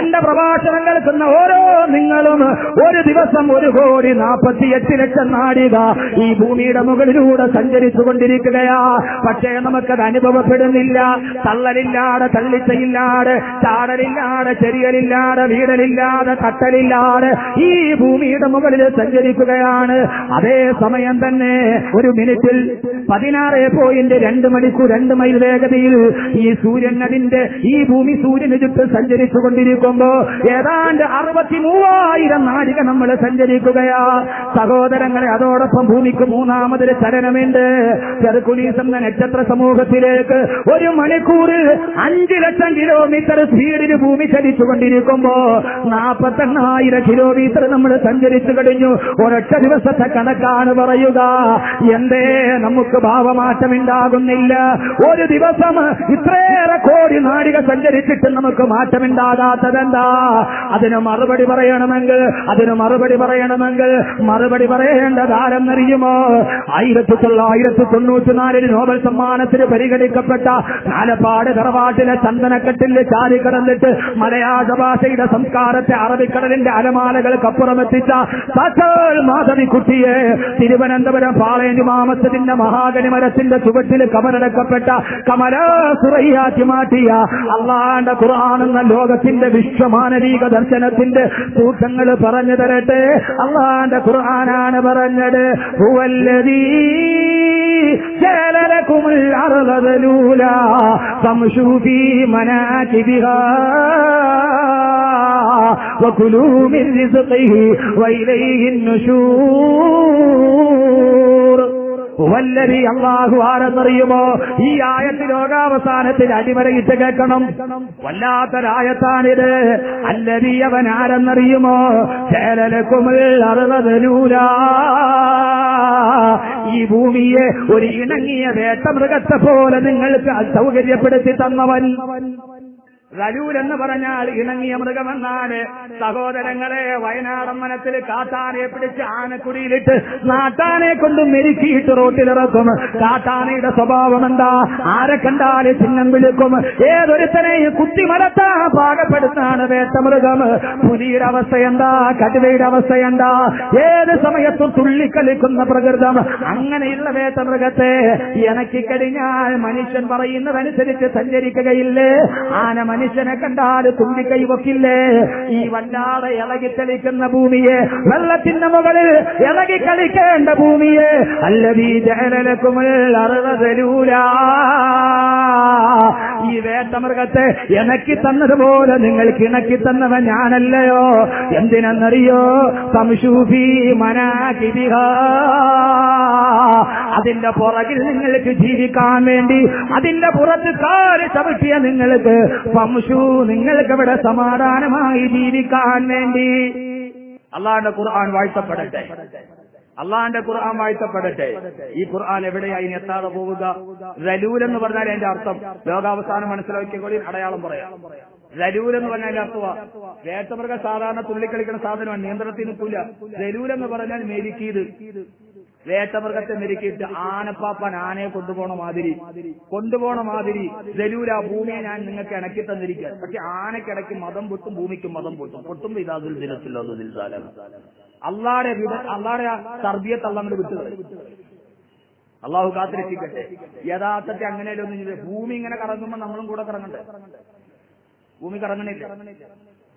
എന്റെ പ്രഭാഷണം കേൾക്കുന്ന ഓരോ നിങ്ങളും ഒരു ദിവസം ഒരു കോടി നാൽപ്പത്തിയെട്ട് ലക്ഷം നാടിക ഈ ഭൂമിയുടെ മുകളിലൂടെ സഞ്ചരിച്ചു കൊണ്ടിരിക്കുകയാ പക്ഷേ നമുക്കത് അനുഭവപ്പെടുന്നില്ല. തള്ളലില്ലാതെ തള്ളിച്ചയില്ലാതെ ചാടലില്ലാതെ ചെറിയലില്ലാതെ വീടലില്ലാതെ തട്ടലില്ലാതെ ഈ ഭൂമിയുടെ മുകളിൽ സഞ്ചരിക്കുകയാണ്. അതേ സമയം തന്നെ ഒരു മിനിറ്റിൽ പതിനാറ് പോയിന്റ് രണ്ട് മണിക്കൂർ രണ്ട് മൈൽ വേഗതയിൽ ഈ സൂര്യൻ അതിന്റെ ഈ ഭൂമി സൂര്യന് ചുറ്റും സഞ്ചരിച്ചു കൊണ്ടിരിക്കുമ്പോ ഏതാണ്ട് അറുപത്തി മൂവായിരം നാഴിക നമ്മൾ സഞ്ചരിക്കുകയാ. സഹോദരങ്ങളെ അതോടൊപ്പം ഭൂമിക്ക് മൂന്നാമതൊരു ചലനമുണ്ട്. ചെറുക്കുലീസ് എന്ന നക്ഷത്ര സമൂഹത്തിലേക്ക് ഒരു മണിക്കൂറിൽ അഞ്ചു ലക്ഷം കിലോമീറ്റർ സ്പീഡിൽ ഭൂമി ചലിച്ചുകൊണ്ടിരിക്കുമ്പോ നാൽപ്പത്തെണ്ണായിരം കിലോമീറ്റർ നമ്മൾ സഞ്ചരിച്ചു കഴിഞ്ഞു. ഒരൊറ്റ ദിവസത്തെ കണക്കാണ് പറയുക. എന്തേ നമുക്ക് ഭാവമാറ്റമുണ്ടാകുന്നില്ല. ഒരു ദിവസം ഇത്രയേറെ കോടി നാടിക സഞ്ചരിച്ചിട്ട് നമുക്ക് മാറ്റമുണ്ടാകാത്തതെന്താ? അതിന് മറുപടി പറയണമെങ്കിൽ അതിന് മറുപടി പറയണമെങ്കിൽ മറുപടി പറയേണ്ടത് ആരെന്നറിയുമോ ആയിരത്തി തൊള്ളായിരത്തി തൊണ്ണൂറ്റി നാലിന് നോബൽ സമ്മാനത്തിന് പരിഗണിക്കപ്പെട്ട ആലപ്പാട് തറവാട്ടിലെ ചന്ദനക്കെട്ടിൽ ചാരി കിടന്നിട്ട് മലയാള ഭാഷയുടെ സംസ്കാരത്തെ അറബിക്കടലിന്റെ അലമാലകൾക്കപ്പുറമെത്തിച്ച സാക്ഷാൽ മാധവിക്കുട്ടിയെ തിരുവനന്തപുരം പാളയനി മാമസത്തിന്റെ മഹാഗണി മരത്തിന്റെ ചുവട്ടിൽ കമലടക്കപ്പെട്ട കമലാസുറയാക്കി മാറ്റിയ അള്ളാന്റെ ഖുർആാനെന്ന ലോകത്തിന്റെ വിശ്വമാനവീക ദർശനത്തിന്റെ സൂത്രങ്ങൾ പറഞ്ഞു തരട്ടെ അള്ളാന്റെ ഖുർആനാണ് പറഞ്ഞത് ഹുവല്ലദീ جعل لكم الأرض ذلولا فامشوا في مناكبها وكلوا من رزقه وإليه النشور വല്ലരി അള്ളാഹു ആരെന്നറിയുമോ? ഈ ആയത്ത് ലോകാവസാനത്തിൽ അടിമരയിട്ട് കേൾക്കണം. വല്ലാത്തൊരായത്താണിത്. അല്ലരി അവൻ ആരെന്നറിയുമോ? ഈ ഭൂമിയെ ഒരു ഇണങ്ങിയ വേട്ടമൃഗത്തെ പോലെ നിങ്ങൾക്ക് സൗകര്യപ്പെടുത്തി തന്നവൻ. റലൂൽ എന്ന് പറഞ്ഞാൽ ഇണങ്ങിയ മൃഗമെന്നാണ്. സഹോദരങ്ങളെ വയനാടൻ മനത്തിൽ കാട്ടാനെ പിടിച്ച് ആനക്കുടിയിലിട്ട് നാട്ടാനെ കൊണ്ട് മെരുക്കിയിട്ട് റോട്ടിലിറക്കും കാട്ടാനയുടെ സ്വഭാവം എന്താ ആരെ കണ്ടാൽ ചിഹ്നം വിളിക്കും? ഏതൊരുത്തനെയും കുത്തിമലത്താ പാകപ്പെടുത്താണ് വേട്ടമൃഗം. പുലിയുടെ അവസ്ഥ എന്താ കടുവയുടെ അവസ്ഥ എന്താ ഏത് സമയത്തും തുള്ളിക്കളിക്കുന്ന പ്രകൃതം. അങ്ങനെയുള്ള വേട്ടമൃഗത്തെ ഇണക്കിക്കഴിഞ്ഞാൽ മനുഷ്യൻ പറയുന്നതനുസരിച്ച് സഞ്ചരിക്കുകയില്ലേ? ആന മനുഷ്യനെ കണ്ടാൽ തുമ്പിക്കൈ വെക്കില്ലേ? ഈ വല്ലാതെ ഇളകി തെളിക്കുന്ന ഭൂമിയെ വെള്ളത്തിന്റെ മുകളിൽ ഇളകി കളിക്കേണ്ട ഭൂമിയെ. അല്ലതീ ജനലക്കുമിൽ അറുപതരൂല ഈ വേട്ടമൃഗത്തെ ഇണക്കി തന്നതുപോലെ നിങ്ങൾക്ക് ഇണക്കി തന്നവൻ ഞാനല്ലയോ? എന്തിനെന്നറിയോ? സംശൂഫി മനാകിരിഹ അതിന്റെ പുറകിൽ നിങ്ങൾക്ക് ജീവിക്കാൻ വേണ്ടി അതിന്റെ പുറത്ത് കാൽ ചവിട്ടിയ നിങ്ങൾക്ക് വംശു നിങ്ങൾക്ക് ഇവിടെ സമാധാനമായി ജീവിക്കാൻ വേണ്ടി. അള്ളാന്റെ ഖുർആൻ വാഴ്ത്തപ്പെടട്ടെ. അള്ളാന്റെ ഖുർആൻ വാഴ്ത്തപ്പെടട്ടെ. ഈ ഖുർആൻ എവിടെയായി എത്താതെ പോവുക? റലൂൽ എന്ന് പറഞ്ഞാൽ എന്റെ അർത്ഥം. ലോകാവസാനം മനസ്സിലാക്കിയ അടയാളം പറയാം. റലൂൽ എന്ന് പറഞ്ഞാൽ അർത്ഥമാ വേട്ടമൃഗ സാധാരണ തുള്ളിക്കളിക്കുന്ന സാധനമാണ് നിയന്ത്രണത്തിന് നിൽക്കില്ല റലൂൽ എന്ന് പറഞ്ഞാൽ മെരുക്കീത് വേട്ടമൃഗത്തെ മെരുക്കിയിട്ട് ആനപ്പാപ്പാൻ ആനയെ കൊണ്ടുപോണ മാതിരി കൊണ്ടുപോണ മാതിരി ജലൂര ഭൂമിയെ ഞാൻ നിങ്ങൾക്ക് ഇണക്കി തന്നിരിക്കുക. പക്ഷെ ആനക്കിടയ്ക്ക് മതം പൊട്ടും ഭൂമിക്ക് മതം പൊട്ടും. പൊട്ടും ഇതാതിൽ ദിനത്തിലോ ദിൽസാലാണ് അള്ളാടെ അള്ളാടെ തർബിയത്ത് അള്ളാണ്ട് വിട്ടു അള്ളാഹു കാത്തിരക്ഷിക്കട്ടെ. യഥാർത്ഥത്തെ അങ്ങനെയൊന്നും ചെയ്ത് ഭൂമി ഇങ്ങനെ കറങ്ങുമ്പോൾ നമ്മളും കൂടെ കറങ്ങണ്ടേ? ഭൂമി കറങ്ങണില്ല.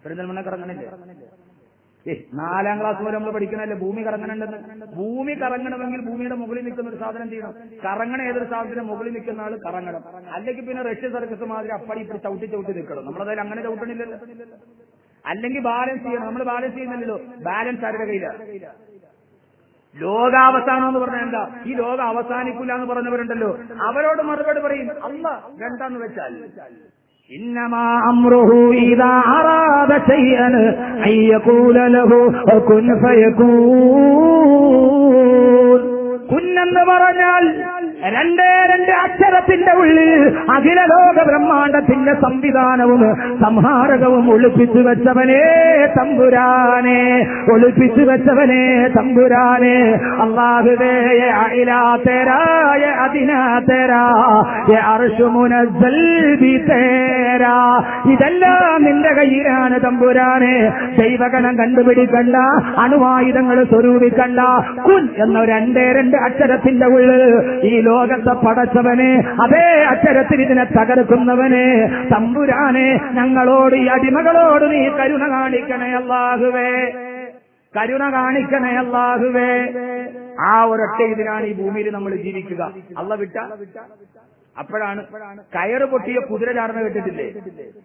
പെരുന്തൽമണ്ണ കറങ്ങണില്ല. നാലാം ക്ലാസ് വരെ നമ്മൾ പഠിക്കണല്ലേ ഭൂമി കറങ്ങണുണ്ടെന്ന്. ഭൂമി കറങ്ങണമെങ്കിൽ ഭൂമിയുടെ മുകളിൽ നിൽക്കുന്ന ഒരു സാധനം ചെയ്യണം? കറങ്ങണ ഏതൊരു സാധനത്തിന്റെ മുകളിൽ നിൽക്കുന്ന ആൾ കറങ്ങണം. അല്ലെങ്കിൽ പിന്നെ റഷ്യ സർക്കസ് മാതിരി അപ്പടി ഇപ്പൊ ചവിട്ടി ചവിട്ടി നിൽക്കണം. നമ്മളതിൽ അങ്ങനെ ചവിട്ടണില്ലല്ലോ. അല്ലെങ്കിൽ ബാലൻസ് ചെയ്യണം. നമ്മൾ ബാലൻസ് ചെയ്യുന്നില്ലല്ലോ. ബാലൻസ് ആരുടെ കയ്യിലാണ് ലോകാവസാനം എന്ന് പറഞ്ഞാൽ എന്താ? ഈ ലോകം അവസാനിക്കില്ല എന്ന് പറഞ്ഞവരുണ്ടല്ലോ. അവരോട് മറുപടി പറയും അല്ല രണ്ടാന്ന് വെച്ചാൽ. إنما أمره إذا أراد شيئا أن يقول له كن فيكون കുന്നെന്ന് പറഞ്ഞാൽ രണ്ടേ രണ്ട് അക്ഷരത്തിന്റെ ഉള്ളിൽ അഖില ലോക ബ്രഹ്മാണ്ടത്തിന്റെ സംവിധാനവും സംഹാരകവും ഒളിപ്പിച്ചു വെച്ചവനെ തമ്പുരാനെ ഒളിപ്പിച്ചു വെച്ചവനെ തമ്പുരാനെ. അള്ളാഹുവേ അയിലാത്തരായ അതിനാത്തരായ അർഷുമുനസ്സൽ ബിതേരാ ഇതെല്ലാം നിന്റെ കയ്യിലാണ് തമ്പുരാനെ. ദൈവഗണം കണ്ടുപിടിക്കണ്ട അണുവായുധങ്ങൾ സ്വരൂപിക്കണ്ട. കുൻ എന്ന രണ്ടേ രണ്ട് അക്ഷരത്തിന്റെ ഉള്ളിൽ ഈ ലോകത്തെ പടച്ചവനെ അതേ അക്ഷരത്തിൽ ഇതിനെ തകർക്കുന്നവനെ തമ്പുരാനെ ഞങ്ങളോട് ഈ അടിമകളോട് നീ കരുണ കാണിക്കണേ അല്ലാഹുവേ. കരുണ കാണിക്കണേ അല്ലാഹുവേ. ആ ഒരൊറ്റ ഇതിനാണ് ഈ ഭൂമിയിൽ നമ്മൾ ജീവിക്കുക. അല്ല വിട്ട? അപ്പോഴാണ് കയറ് പൊട്ടിയ കുതിര ചാടന കേട്ടിട്ടില്ലേ?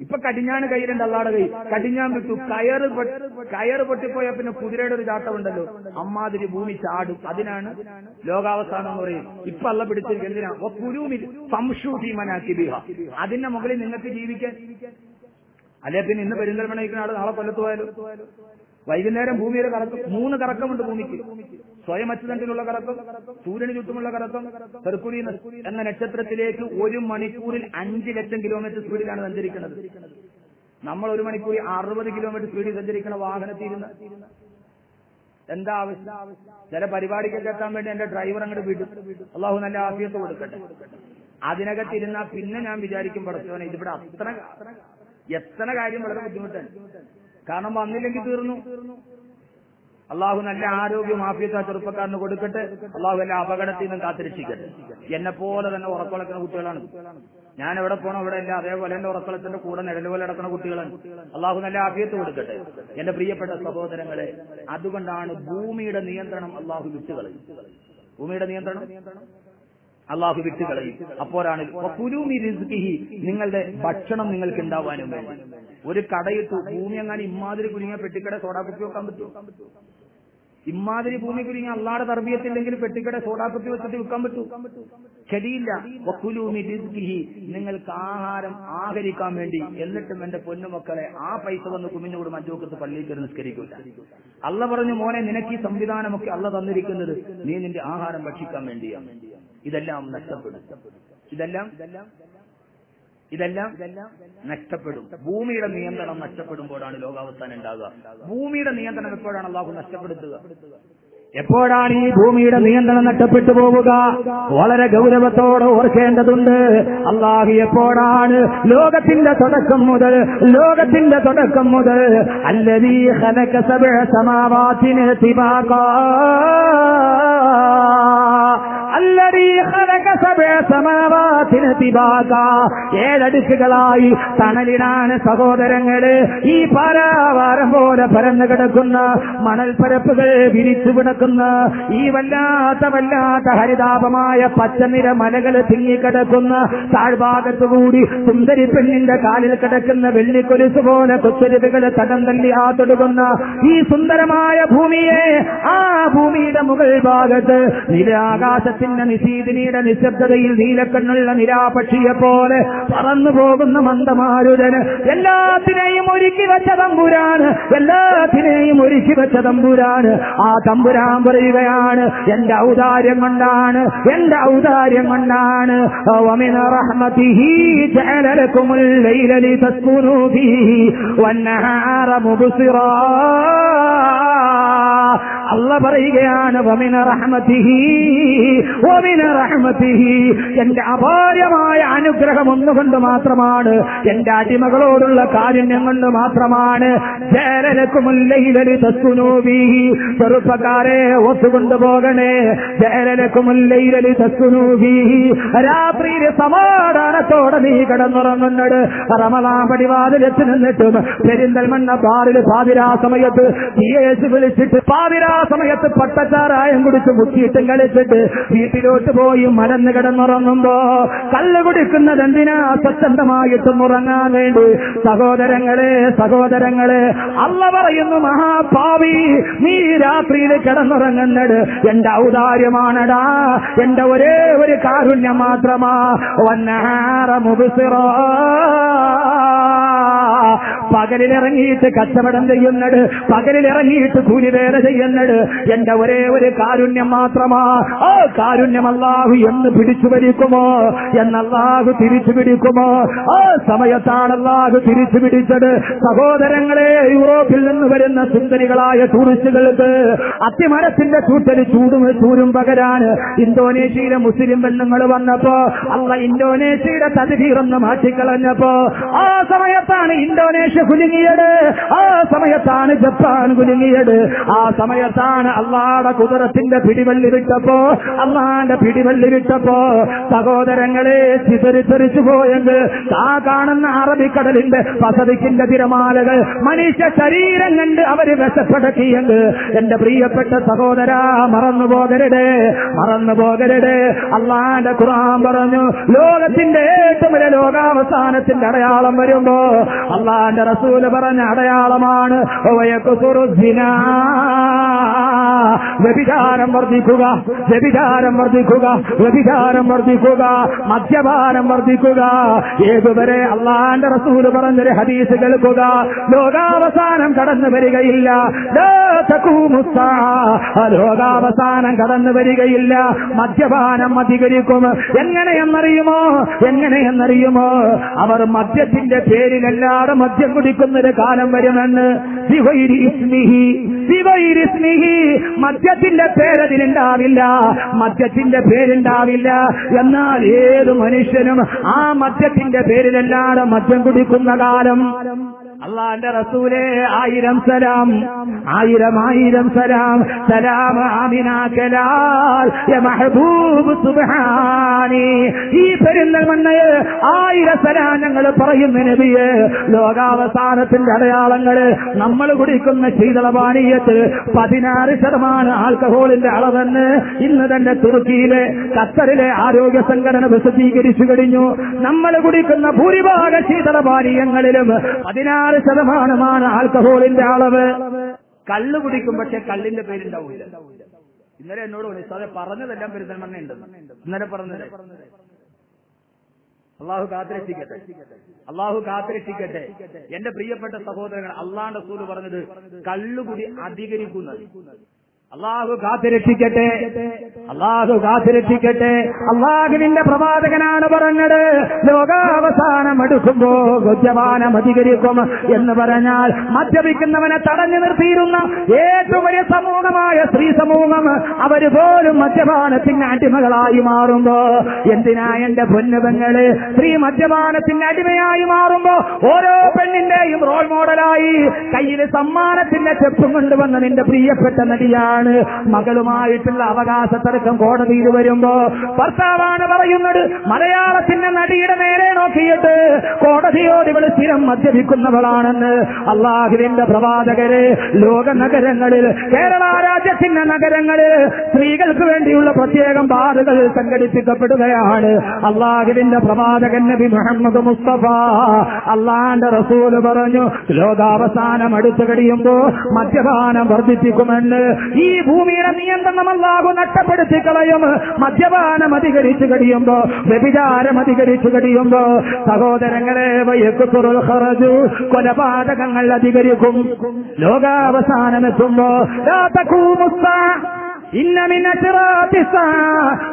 ഇപ്പൊ കടിഞ്ഞാണ് കയ്യിലുണ്ട് അള്ളാടെ കൈ കടിഞ്ഞാൻ വിട്ടു. കയറ് കയറ് പൊട്ടിപ്പോയ പിന്നെ കുതിരയുടെ ഒരു ചാട്ടമുണ്ടല്ലോ അമ്മാതിരി ഭൂമി ചാടും. അതിനാണ് ലോകാവസാനം എന്ന് പറയും ഇപ്പൊ അള്ള പിടിച്ചിരിക്കുക എന്തിനാ? ഓ കുരുമി സംശൂതി മനാക്കി ബിഹ അതിന്റെ മുകളിൽ നിങ്ങൾക്ക് ജീവിക്കാൻ. അല്ലെ? പിന്നെ ഇന്ന് പെരിന്തൽമണയിക്കുന്ന ആൾ നാളെ കൊല്ലത്ത് പോയാലും? വൈകുന്നേരം ഭൂമിയുടെ കറക്കം മൂന്ന് കറക്കമുണ്ട് ഭൂമിക്ക്. സ്വയം അച്ചുതണ്ടിലുള്ള കറക്കം സൂര്യന് ചുറ്റുമുള്ള കറക്കം പെർക്കുലി എന്ന നക്ഷത്രത്തിലേക്ക് ഒരു മണിക്കൂറിൽ അഞ്ച് ലക്ഷം കിലോമീറ്റർ സ്പീഡിലാണ് സഞ്ചരിക്കുന്നത്. നമ്മൾ ഒരു മണിക്കൂറിൽ അറുപത് കിലോമീറ്റർ സ്പീഡിൽ സഞ്ചരിക്കുന്ന വാഹനത്തിൽ ഇരുന്ന് എന്താ ആവശ്യം? ചില പരിപാടിക്കൊക്കെ എത്താൻ വേണ്ടി എന്റെ ഡ്രൈവർ അങ്ങോട്ട് വിടും. അള്ളാഹു നല്ല ആഫിയത്ത് കൊടുക്കട്ടെ. അതിനകത്തിരുന്നാ പിന്നെ ഞാൻ വിചാരിക്കും പടച്ചോനെ ഇതിവിടെ അത്ര എത്ര കാര്യം വളരെ ബുദ്ധിമുട്ടാണ്. കാരണം വന്നില്ലെങ്കിൽ തീർന്നു. അള്ളാഹു നല്ല ആരോഗ്യം ആഫിയത്ത് ആ ചെറുപ്പക്കാരന് കൊടുക്കട്ടെ. അള്ളാഹു എല്ലാ അപകടത്തിൽ നിന്നും കാത്തിരക്ഷിക്കട്ടെ. എന്നെ പോലെ തന്നെ ഉറക്കളക്കുന്ന കുട്ടികളാണ്. ഞാൻ എവിടെ പോകണം അവിടെ എല്ലാം അതേപോലെ എന്റെ ഉറക്കളത്തിന്റെ കൂടെ നിഴൽ പോലെ നടക്കുന്ന കുട്ടികളാണ്. അള്ളാഹു നല്ല ആഫിയത്ത് കൊടുക്കട്ടെ. എന്റെ പ്രിയപ്പെട്ട സഹോദരങ്ങളെ അതുകൊണ്ടാണ് ഭൂമിയുടെ നിയന്ത്രണം അള്ളാഹു വിട്ടുകളയും ഭൂമിയുടെ നിയന്ത്രണം? അള്ളാഹു വിട്ടുകളയും അപ്പോഴാണ് നിങ്ങളുടെ ഭക്ഷണം നിങ്ങൾക്ക് ഉണ്ടാവാനും വേണ്ടി. ഒരു കടയിട്ടു ഭൂമി അങ്ങനെ ഇമാതിരി കുരുങ്ങിയ പെട്ടിക്കട സോഡാക്കുപ്പി വെക്കാൻ പറ്റുമോ? ഇമാതിരി ഭൂമി കുരുങ്ങി അള്ളാടെ തർബീയത്തില്ലെങ്കിൽ പെട്ടിക്കട സോഡാ കുപ്പി വെച്ചിട്ട് വിൽക്കാൻ പറ്റൂ ശരിയില്ല നിങ്ങൾക്ക് ആഹാരം ആഹരിക്കാൻ വേണ്ടി. എന്നിട്ടും എന്റെ പൊന്നുമക്കളെ ആ പൈസ വന്ന് കുമിഞ്ഞോട് മഞ്ചോക്കത്ത് പള്ളിയിൽ കയറി നിസ്കരിക്കില്ല അള്ള പറഞ്ഞു മോനെ നിനക്ക് ഈ സംവിധാനമൊക്കെ അള്ള തന്നിരിക്കുന്നത് നീ നിന്റെ ആഹാരം ഭക്ഷിക്കാൻ വേണ്ടിയാണ് ഇതെല്ലാം നഷ്ടപ്പെടും. ഇതെല്ലാം ഇതെല്ലാം നഷ്ടപ്പെടും. ഭൂമിയുടെ നിയന്ത്രണം നഷ്ടപ്പെടുമ്പോഴാണ് ലോകാവസ്ഥാനം ഉണ്ടാകുക ഭൂമിയുടെ നിയന്ത്രണം എപ്പോഴാണ് അള്ളാഹു നഷ്ടപ്പെടുത്തുക? എപ്പോഴാണ് ഈ ഭൂമിയുടെ നിയന്ത്രണം നഷ്ടപ്പെട്ടു പോവുക? വളരെ ഗൗരവത്തോടെ ഓർക്കേണ്ടതുണ്ട്. അള്ളാഹു എപ്പോഴാണ് ലോകത്തിന്റെ തുടക്കം മുതൽ ലോകത്തിന്റെ തുടക്കം മുതൽ? അല്ലതീ സമാവാതിന് തിബാകാ ഏഴടുക്കുകളായി തണലിനാണ് സഹോദരങ്ങൾ. ഈ പാരാവാരം പോലെ പരന്നു കിടക്കുന്ന മണൽപ്പരപ്പുകൾ വിരിച്ചു കിടക്കുന്ന ഈ വല്ലാത്ത വല്ലാത്ത ഹരിതാപമായ പച്ചനിര മലകൾ തിങ്ങിക്കിടക്കുന്ന താഴ്ഭാഗത്തുകൂടി സുന്ദരി പെണ്ണിന്റെ കാലിൽ കിടക്കുന്ന വെള്ളിക്കൊലിസ് പോലെ കൊച്ചരുവികൾ തടം തല്ലി ആ ഈ സുന്ദരമായ ഭൂമിയെ ആ ഭൂമിയുടെ മുകൾ ഭാഗത്ത് നിരാകാശത്തിന്റെ പറഞ്ഞ നിശീദിനിയുടെ നിശബ്ദതയിൽ നീലക്കണ്ണുള്ള നിരാപക്ഷിയെ പോലെ പറന്നു പോകുന്ന മന്ദമാരുതന് എല്ലാത്തിനെയും ഒരുക്കി വെച്ച തമ്പുരാണ് എല്ലാത്തിനെയും ഒരുക്കി വെച്ച തമ്പുരാണ് ആ തമ്പുരാൻ പറയുകയാണ് എന്റെ ഔദാര്യം കൊണ്ടാണ് എന്റെ ഔദാര്യം കൊണ്ടാണ്. അല്ല പറയുകയാണ് വമിന റഹ്മതിഹി എന്റെ അപാരമായ അനുഗ്രഹം ഒന്നുകൊണ്ട് മാത്രമാണ് എന്റെ അടിമകളോടുള്ള കാരുണ്യം കൊണ്ട് മാത്രമാണ്. ചെറുപ്പക്കാരെ ഒത്തുകൊണ്ടു പോകണേ. ജേരലക്കുമുല്ലയിലി തസ്തുനൂവി രാത്രിയിൽ സമാധാനത്തോടെ നീ കിടന്നുറങ്ങുന്നത്. റമദാൻ പടിവാതിലെത്തി നിന്നിട്ടും പെരിന്തൽമണ്ണ പാറിൽ പാതിരാ സമയത്ത് വിളിച്ചിട്ട് പാതിരാ സമയത്ത് പട്ടച്ചാരായം കുടിച്ച് മുക്കിയിട്ടും കളിച്ചിട്ട് വീട്ടിലോട്ട് പോയി മരന്ന് കിടന്നുറങ്ങുമ്പോ കല്ല് കുടിക്കുന്നത് എന്തിനാ സ്വച്ഛന്തമായിട്ടും ഉറങ്ങാൻ വേണ്ടി? സഹോദരങ്ങളെ സഹോദരങ്ങളെ അല്ല പറയുന്നു മഹാഭാവി നീ രാത്രിയിൽ കിടന്നുറങ്ങുന്നത് എന്റെ ഔദാര്യമാണടാ. എന്റെ ഒരേ ഒരു കാരുണ്യം മാത്രമാ. മുബിസിറോ. പകലിലിറങ്ങിയിട്ട് കച്ചവടം ചെയ്യുന്നത് പകലിലിറങ്ങിയിട്ട് കൂലിവേല ചെയ്യുന്നത് എന്റെ ഒരേ ഒരു കാരുണ്യം മാത്രമാ. ആ കാരുണ്യം അല്ലാഹു എന്ന് പിടിച്ചു വലിക്കുമോ? എന്നല്ലാഹു തിരിച്ചു പിടിക്കുമോ? ആ സമയത്താണ് അല്ലാഹു തിരിച്ചു പിടിച്ചത്. സഹോദരങ്ങളെ യൂറോപ്പിൽ നിന്ന് വരുന്ന സുന്ദരികളായ ടൂറിസ്റ്റുകൾക്ക് അത്തിമരത്തിന്റെ ചൂട്ടൽ ചൂടും ചൂരും പകരാണ്. ഇന്തോനേഷ്യയിലെ മുസ്ലിം പെണ്ണുങ്ങൾ വന്നപ്പോ അല്ല ഇന്തോനേഷ്യയുടെ തതിതീറന്ന് മാറ്റിക്കളഞ്ഞപ്പോ ആ സമയത്താണ് ഇന്തോനേഷ്യ കുലുങ്ങിയത്. ആ സമയത്താണ് ജപ്പാൻ കുലുങ്ങിയത്. ആ സമയത്താണ് അള്ളാടെ കുതിരത്തിന്റെ പിടിവള്ളി വിട്ടപ്പോ അള്ളാന്റെ പിടിവല്ലി വിട്ടപ്പോ സഹോദരങ്ങളെ ചിതറിത്തെറിച്ചു പോയെങ്കിൽ ആ കാണുന്ന അറബിക്കടലിന്റെ പസതിക്കിന്റെ തിരമാലകൾ മനുഷ്യ ശരീരം കണ്ട് അവർ വിശപ്പടക്കിയെങ്കിൽ എന്റെ പ്രിയപ്പെട്ട സഹോദര മറന്നു പോകരുതേ മറന്നു പോകരുതേ അള്ളാന്റെ ഖുർആൻ പറഞ്ഞു ലോകത്തിന്റെ ഏറ്റവും വലിയ ലോകാവസാനത്തിന്റെ അടയാളം വരുമ്പോ അള്ളാന്റെ റസൂൽ പറഞ്ഞ അടയാളമാണ്. വ്യഭിചാരം വർദ്ധിക്കുക വ്യഭിചാരം വർദ്ധിക്കുക വ്യഭിചാരം വർദ്ധിക്കുക മദ്യപാനം വർദ്ധിക്കുക. ഏതുവരെ അള്ളാന്റെ റസൂൽ പറഞ്ഞൊരു ഹദീസ് കേൾക്കുക ലോകാവസാനം കടന്നു വരികയില്ല. ലോകാവസാനം കടന്നു വരികയില്ല. മദ്യപാനം അധികരിക്കും. എങ്ങനെയെന്നറിയുമോ? എങ്ങനെയെന്നറിയുമോ? അവർ മദ്യത്തിന്റെ പേരിലല്ലാതെ മദ്യം കുടിക്കുന്നൊരു കാലം വരുമെന്ന്. മദ്യത്തിന്റെ പേരതിലുണ്ടാവില്ല. മദ്യത്തിന്റെ പേരുണ്ടാവില്ല. എന്നാൽ ഏത് മനുഷ്യനും ആ മദ്യത്തിന്റെ പേരിലല്ലാതെ മദ്യം കുടിക്കുന്ന കാലം. അള്ളാന്റെ റസൂലെ ആയിരം സലാം. ആയിരം ആയിരം സലാം. സലാം ആമിനാക്കലാൽ മഹബൂബ് സുബാനി ഈ പെരുന്തൽമണ്ണയെ ആയിരം സലാം ഞങ്ങൾ പറയുന്ന നബിയെ. ലോകാവസാനത്തിന്റെ അടയാളങ്ങൾ നമ്മൾ കുടിക്കുന്ന ശീതളപാനീയത്തിൽ പതിനാറ് ശതമാനം ആൽക്കഹോളിന്റെ അളവെന്ന് ഇന്ന് തന്നെ തുർക്കിയിലെ ഖത്തറിലെ ആരോഗ്യ സംഘടന പ്രസിദ്ധീകരിച്ചു കഴിഞ്ഞു. നമ്മൾ കുടിക്കുന്ന ഭൂരിഭാഗ ശീതളപാനീയങ്ങളിലും പതിനാറ് ശതമാനമാണ് ആൽക്കഹോളിന്റെ അളവ്. കള്ള് കുടിക്കും പക്ഷെ കള്ളിന്റെ പേരുണ്ടാവില്ല ഇന്നലെ എന്നോട് വിളിച്ചു അതെ പറഞ്ഞതെല്ലാം പെരുന്തൽമണ്ണ ഉണ്ട് ഇന്നലെ പറഞ്ഞത്. അള്ളാഹു കാത്തിരക്ഷിക്കട്ടെ. അള്ളാഹു കാത്തിരക്ഷിക്കട്ടെ. എന്റെ പ്രിയപ്പെട്ട സഹോദരങ്ങൾ അള്ളാന്റെ സൂര് പറഞ്ഞത് കള്ളുകുടി അധികരിക്കുന്നത്. അള്ളാഹു കാത്തിരക്ഷിക്കട്ടെ. അള്ളാഹു കാത്തിരക്ഷിക്കട്ടെ. അള്ളാഹുവിന്റെ പ്രവാചകനാണ് പറഞ്ഞത്. ലോകാവസാനം എടുക്കുമ്പോ ഗുജപാനം അധികരിക്കും എന്ന് പറഞ്ഞാൽ മദ്യപിക്കുന്നവനെ തടഞ്ഞു നിർത്തിയിരുന്ന ഏറ്റവും വലിയ സമൂഹമായ സ്ത്രീ സമൂഹം അവർ പോലും മദ്യപാനത്തിന് അടിമകളായി മാറുമ്പോ എന്തിനാ എന്റെ പൊന്നുപെങ്ങൾ സ്ത്രീ മദ്യപാനത്തിന് അടിമയായി മാറുമ്പോ ഓരോ പെണ്ണിന്റെയും റോൾ മോഡലായി കയ്യിൽ സമ്മാനത്തിന്റെ ചെപ്പും കൊണ്ടുവന്ന നിന്റെ പ്രിയപ്പെട്ട നടിയാണ് മകളുമായിട്ടുള്ള അവകാശ തർക്കം കോടതിയിൽ വരുമ്പോ ഭർത്താവാണ് പറയുന്നത്. മലയാളത്തിന്റെ നടിയുടെ നേരെ നോക്കിയിട്ട് കോടതിയോട് ഇവൾ സ്ഥിരം മദ്യപിക്കുന്നവളാണെന്ന് അള്ളാഹുവിന്റെ പ്രവാചകര് ലോക നഗരങ്ങളിൽ കേരള രാജ്യത്തിന്റെ നഗരങ്ങളിൽ സ്ത്രീകൾക്ക് വേണ്ടിയുള്ള പ്രത്യേകം ബാറുകൾ സംഘടിപ്പിക്കപ്പെടുകയാണ്. അള്ളാഹുവിന്റെ പ്രവാചകൻ നബി മുഹമ്മദ് മുസ്തഫ അള്ളാന്റെ റസൂൽ പറഞ്ഞു ലോകാവസാനം അടുത്തു കഴിയുമ്പോ മദ്യപാനം വർദ്ധിപ്പിക്കുമെന്ന് ഈ ഭൂമിയുടെ നിയന്ത്രണം അല്ലാഹു നഷ്ടപ്പെടുത്തി കളയും മദ്യപാനം അധികരിച്ചു കഴിയുമ്പോ വ്യഭിചാരം അധികരിച്ചു കഴിയുമ്പോ സഹോദരങ്ങളെ വയ്യക്കുറു ഹറജു കൊലപാതകങ്ങൾ അധികരിക്കും. ലോകാവസാനം എത്തുമ്പോ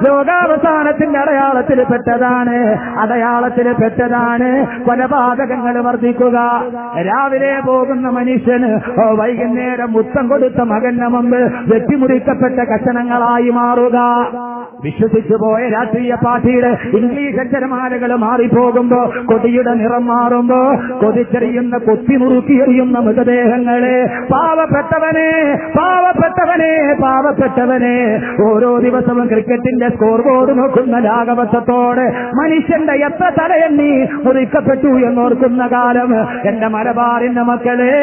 ലോകാവസാനത്തിന്റെ അടയാളത്തിൽ പെട്ടതാണ്. അടയാളത്തിൽ പെട്ടതാണ്. കൊലപാതകങ്ങൾ വർദ്ധിക്കുക. രാവിലെ പോകുന്ന മനുഷ്യന് വൈകുന്നേരം മുത്തം കൊടുത്ത മകന്റെ മുമ്പ് വെട്ടിമുറിക്കപ്പെട്ട കഷണങ്ങളായി മാറുക. വിശ്വസിച്ചു പോയ രാഷ്ട്രീയ പാർട്ടിയുടെ ഇംഗ്ലീഷ് അക്ഷരമാലകൾ മാറിപ്പോകുമ്പോ കൊടിയുടെ നിറം മാറുമ്പോ കൊതിച്ചെറിയുന്ന കൊത്തി മുറുക്കിയെറിയുന്ന മൃതദേഹങ്ങളെ പാവപ്പെട്ടവനെ പാവപ്പെട്ടവനെ. പാവപ്പെട്ടവനെ ഓരോ ദിവസവും ക്രിക്കറ്റിന്റെ സ്കോർ ബോർഡ് നോക്കുന്ന ലാഘവത്വത്തോടെ മനുഷ്യന്റെ എത്ര തലയെണ്ണി മുറിക്കപ്പെട്ടു എന്നോർക്കുന്ന കാലം എന്റെ മലബാറിന്റെ മക്കളെ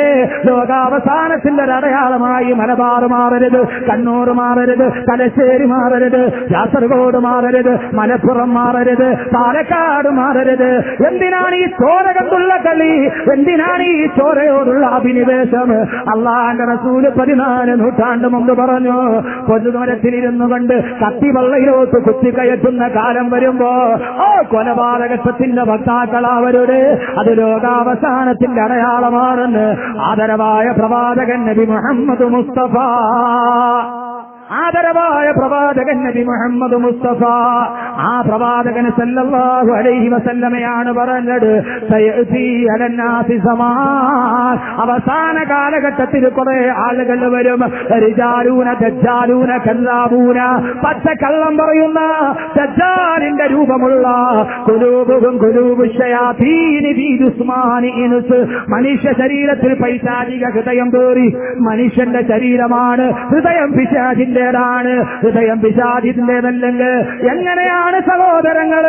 ലോകാവസാനത്തിന്റെ അടയാളമായി മലബാർ മാറരുത് കണ്ണൂർ മാറരുത് തലശ്ശേരി മാറരുത് കാസർഗോഡ് മാറരുത് മലപ്പുറം മാറരുത് പാലക്കാട് മാറരുത്. എന്തിനാണ് ഈ ചോര കണ്ടുള്ള കളി? എന്തിനാണ് ഈ ചോരയോടുള്ള അഭിനിവേശം? അള്ളാന്റെ റസൂൽ പതിനാല് നൂറ്റാണ്ട് മുമ്പ് പറഞ്ഞു പൊതുമരത്തിലിരുന്നു കൊണ്ട് കത്തിവള്ളയിലോട്ട് കുത്തിക്കയറ്റുന്ന കാലം വരുമ്പോ ആ കൊലപാതകത്വത്തിന്റെ ഭക്താക്കൾ അവരുടെ അത് ലോകാവസാനത്തിന്റെ അടയാളമാണെന്ന് ആദരവായ പ്രവാചകൻ നബി മുഹമ്മദ് മുസ്തഫ. ആദരവായ പ്രവാചകൻ നബി മുഹമ്മദ് മുസ്തഫ. ആ പ്രവാചകൻ സല്ലല്ലാഹു അലൈഹി വസല്ലമയാണ് പറഞ്ഞത് അവസാന കാലഘട്ടത്തിൽ കുറെ ആളുകൾ വരും റിജാലൂന ദജ്ജാലൂന കല്ലാബൂന കള്ളം പറയുന്ന ദജ്ജാലിന്റെ രൂപമുള്ള കുലൂബും മനുഷ്യ ശരീരത്തിൽ പൈശാചിക ഹൃദയം കയറി മനുഷ്യന്റെ ശരീരമാണ് ഹൃദയം പിശാചിന്റേതാണ് ഹൃദയം പിശാചിന്റേതല്ലെങ്കിൽ എങ്ങനെയാണ് സഹോദരങ്ങൾ?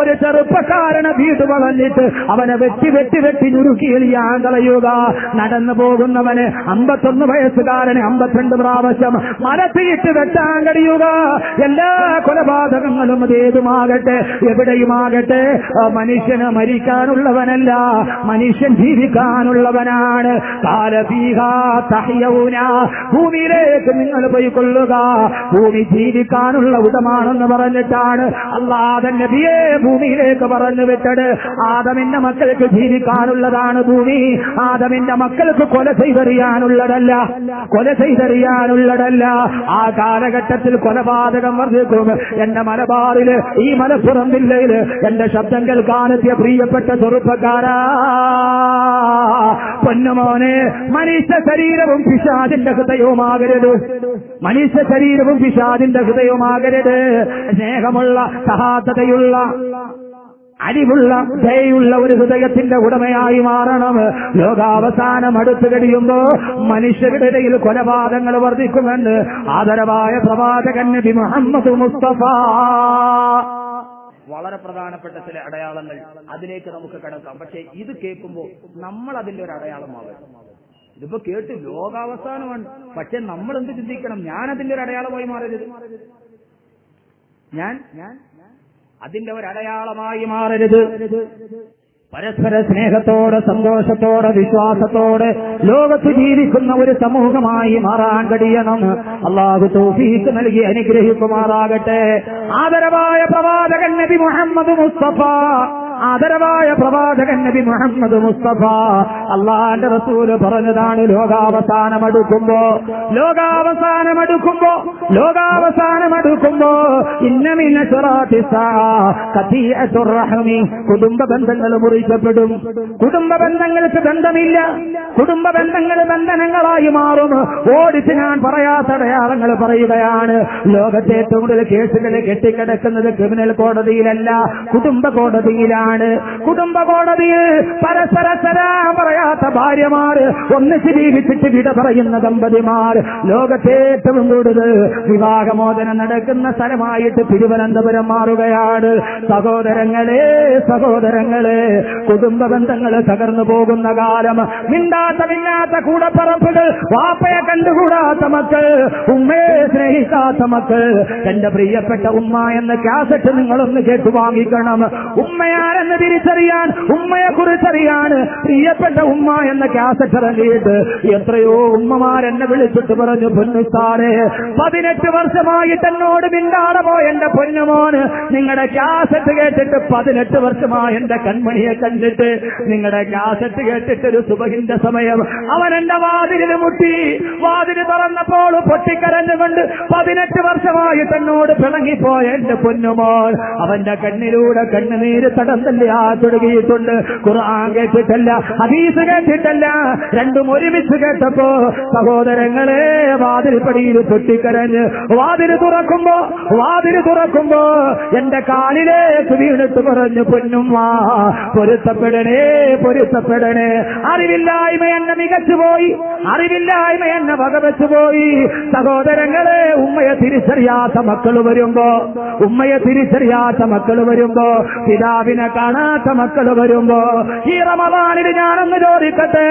ഒരു ചെറുപ്പക്കാരനെ വീട് വളഞ്ഞിട്ട് അവനെ വെട്ടി വെട്ടി വെട്ടി ഞുരുക്കി എളിയാൻ കളയുക നടന്നു പോകുന്നവന് അമ്പത്തൊന്ന് വയസ്സുകാരന് അമ്പത്തിരണ്ട് പ്രാവശ്യം മരത്തിയിട്ട് വെട്ടാൻ കഴിയുക. എല്ലാ കൊലപാതകങ്ങളും ഏതുമാകട്ടെ എവിടെയുമാകട്ടെ. മനുഷ്യന് മരിക്കാനുള്ളവനല്ല മനുഷ്യൻ ജീവിക്കാനുള്ളവനാണ്. ഭൂമിയിലേക്ക് നിങ്ങൾ പോയിക്കൊള്ളുക ഭൂമി ജീവിക്കാനുള്ള ഉടമാണെന്ന് പറഞ്ഞിട്ടാണ് അല്ലാതെ നബിയെ ഭൂമിയിലേക്ക് പറഞ്ഞു വിട്ടത്. ആദമിന്റെ മക്കൾക്ക് ജീവിക്കാനുള്ളതാണ് ഭൂമി. ആദമിന്റെ മക്കൾക്ക് കൊല ചെയ്തെറിയാനുള്ളതല്ല. കൊല ചെയ്തെറിയാനുള്ളതല്ല. ആ കാലഘട്ടത്തിൽ കൊലപാതകം വർദ്ധിക്കും. എന്റെ മലബാറിൽ ഈ മലപ്പുറം ജില്ലയിൽ എന്റെ ശബ്ദം കേൾക്കാനെത്തിയ പ്രിയപ്പെട്ട ചെറുപ്പക്കാരാ. പൊന്നുമോനെ മനുഷ്യ ശരീരവും പിശാചിന്റെ ഹൃദയവുമാകരുത്. മനുഷ്യ ശരീരവും പിശാദിന്റെ ഹൃദയവുമാകരുത്. സ്നേഹമുള്ള സഹാതതയുള്ള അരിവുള്ള ദയുള്ള ഒരു ഹൃദയത്തിന്റെ ഉടമയായി മാറണം. ലോകാവസാനം അടുത്തു കഴിയുമ്പോ മനുഷ്യരുടെ ഇടയിൽ കൊലപാതകങ്ങൾ വർദ്ധിക്കുമെന്ന് ആദരവായ പ്രവാചകൻ നബി മുഹമ്മദ് മുസ്തഫ. വളരെ പ്രധാനപ്പെട്ട ചില അടയാളങ്ങൾ അതിലേക്ക് നമുക്ക് കിടക്കാം. പക്ഷേ ഇത് കേൾക്കുമ്പോൾ നമ്മൾ അതിന്റെ ഒരു അടയാളമാകും. ഇതിപ്പോ കേട്ട് ലോകാവസാനമാണ് പക്ഷെ നമ്മൾ എന്ത് ചിന്തിക്കണം? ഞാൻ അതിന്റെ ഒരു അടയാളമായി മാറരുത്. ഞാൻ അതിന്റെ ഒരു അടയാളമായി മാറരുത്. പരസ്പര സ്നേഹത്തോടെ സന്തോഷത്തോടെ വിശ്വാസത്തോടെ ലോകത്ത് ജീവിക്കുന്ന ഒരു സമൂഹമായി മാറാൻ കഴിയണം. അള്ളാഹു തോഫീക്ക് നൽകി അനുഗ്രഹിക്കുമാറാകട്ടെ. ആദരവായ പ്രവാചകൻ നബി മുഹമ്മദ് മുസ്തഫ ആദരവായ പ്രവാചകൻ നബി മുഹമ്മദ് മുസ്തഫ. അള്ളാന്റെ റസൂൽ പറഞ്ഞതാണ് ലോകാവസാനം അടുക്കുമ്പോ ലോകാവസാനം അടുക്കുമ്പോ ലോകാവസാനം ഇന്നമിന്ന കുടുംബ ബന്ധങ്ങൾ മുറിക്കപ്പെടും. കുടുംബ ബന്ധങ്ങൾക്ക് ബന്ധമില്ല. കുടുംബ ബന്ധങ്ങൾ ബന്ധനങ്ങളായി മാറും ഓടിച്ച് ഞാൻ പറയാത്ത അടയാളങ്ങൾ പറയുകയാണ്. ലോകത്തെ ഏറ്റവും കൂടുതൽ കേസുകൾ കെട്ടിക്കിടക്കുന്നത് ക്രിമിനൽ കോടതിയിലല്ല കുടുംബ കോടതിയിലാണ്. കുടുംബ കോടതിയിൽ പരസ്പര സലാം പറയാത്ത ഭാര്യമാർ ഒന്നിച്ച് ജീവിച്ചിട്ട് വിട പറയുന്ന ദമ്പതിമാർ ലോകത്തെ ഏറ്റവും കൂടുതൽ വിവാഹമോചനം നടക്കുന്ന സ്ഥലമായിട്ട് തിരുവനന്തപുരം മാറുകയാണ്. സഹോദരങ്ങളെ സഹോദരങ്ങളെ കുടുംബ ബന്ധങ്ങൾ തകർന്നു പോകുന്ന കാലം. മിണ്ടാത്ത മിന്നാത്ത കൂടപ്പറമ്പുകൾ വാപ്പയെ കണ്ടുകൂടാത്ത മക്കൾ ഉമ്മയെ സ്നേഹിക്കാത്ത മക്കൾ. എന്റെ പ്രിയപ്പെട്ട ഉമ്മ എന്ന കാസറ്റ് നിങ്ങളൊന്ന് കേട്ടു വാങ്ങിക്കണം. ഉമ്മയാരെന്ന് തിരിച്ചറിയാൻ ഉമ്മയെ കുറിച്ചറിയാൻ പ്രിയപ്പെട്ട ഉമ്മ എന്ന കാസറ്റ് ഇറങ്ങിയിട്ട് എത്രയോ ഉമ്മമാരെന്നെ വിളിച്ചിട്ട് പറഞ്ഞു പൊന്നുസാറെ പതിനെട്ട് വർഷമായിട്ട് എന്നോട് മിണ്ടാതെ എന്റെ പൊന്നുമോന് നിങ്ങളുടെ കാസറ്റ് കേട്ടിട്ട് പതിനെട്ട് വർഷമായി എന്റെ കൺമണിയെ കണ്ടിട്ട് നിങ്ങളുടെ കാസറ്റ് കേട്ടിട്ട് ഒരു സുബഹിന്റെ സമയം അവൻ എന്റെ വാതിലിന് മുട്ടി. വാതിൽ തുറന്നപ്പോൾ പൊട്ടിക്കരഞ്ഞുകൊണ്ട് പതിനെട്ട് വർഷമായിട്ട് എന്നോട് പിണങ്ങിപ്പോയ എന്റെ പൊന്നുമോൻ അവന്റെ കണ്ണിലൂടെ കണ്ണുനീര് തടം തല്ലിയാ തുടങ്ങിയിട്ടുണ്ട് ഖുർആൻ കേട്ടിട്ടല്ല ഹദീസ് കേട്ടിട്ടല്ല. രണ്ടും ഒരുമിച്ച് കേട്ടപ്പോ സഹോദരങ്ങളെ വാതിൽ പടിയിൽ പൊട്ടിക്കരഞ്ഞ് വാതിൽ തുറക്കുമ്പോ വാതിൽ തുറക്കുമ്പോ എന്റെ കാലിലേക്ക് വീണിട്ട് പറഞ്ഞു പൊന്നുമ്മ പൊരുത്തപ്പെടണേ പൊരുത്തപ്പെടണേ. അറിവില്ലായ്മ എന്നെ മികച്ചു പോയി അറിവില്ലായ്മ എന്നെ വകവെച്ചു പോയി. സഹോദരങ്ങളെ ഉമ്മയെ തിരിച്ചറിയാത്ത മക്കൾ വരുമ്പോ ഉമ്മയെ തിരിച്ചറിയാത്ത മക്കൾ വരുമ്പോ പിതാവിനെ കാണാത്ത മക്കൾ വരുമ്പോ ഈ റമദാനിൽ ഞാനൊന്ന് ചോദിക്കട്ടെ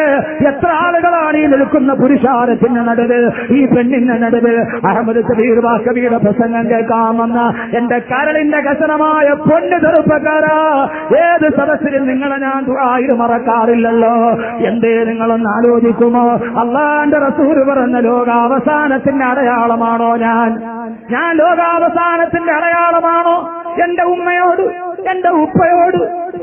എത്ര ആളുകളാണ് ഈ നിൽക്കുന്ന പുരുഷാരത്തിന്റെ നടുവ് ഈ പെണ്ണിന്റെ നടുവ് അഹമ്മദ് സബീർ വാസവിയുടെ പ്രസംഗം കേൾക്കാമെന്ന എന്റെ കരളിന്റെ കസനമായ പൊന്നു ചെറുപ്പക്കാരാ ഏത് സദസ്സിലും നിങ്ങളെ ഞാൻ ആയിരം മറക്കാറില്ലല്ലോ. എന്തേ നിങ്ങളൊന്ന് ആലോചിക്കുമോ? അള്ളാന്റെ റസൂര് പറഞ്ഞ ലോകാവസാനത്തിന്റെ അടയാളമാണോ ഞാൻ? ഞാൻ ലോകാവസാനത്തിന്റെ അടയാളമാണോ? എന്റെ ഉമ്മയോട് എന്റെ ഉപ്പയോട്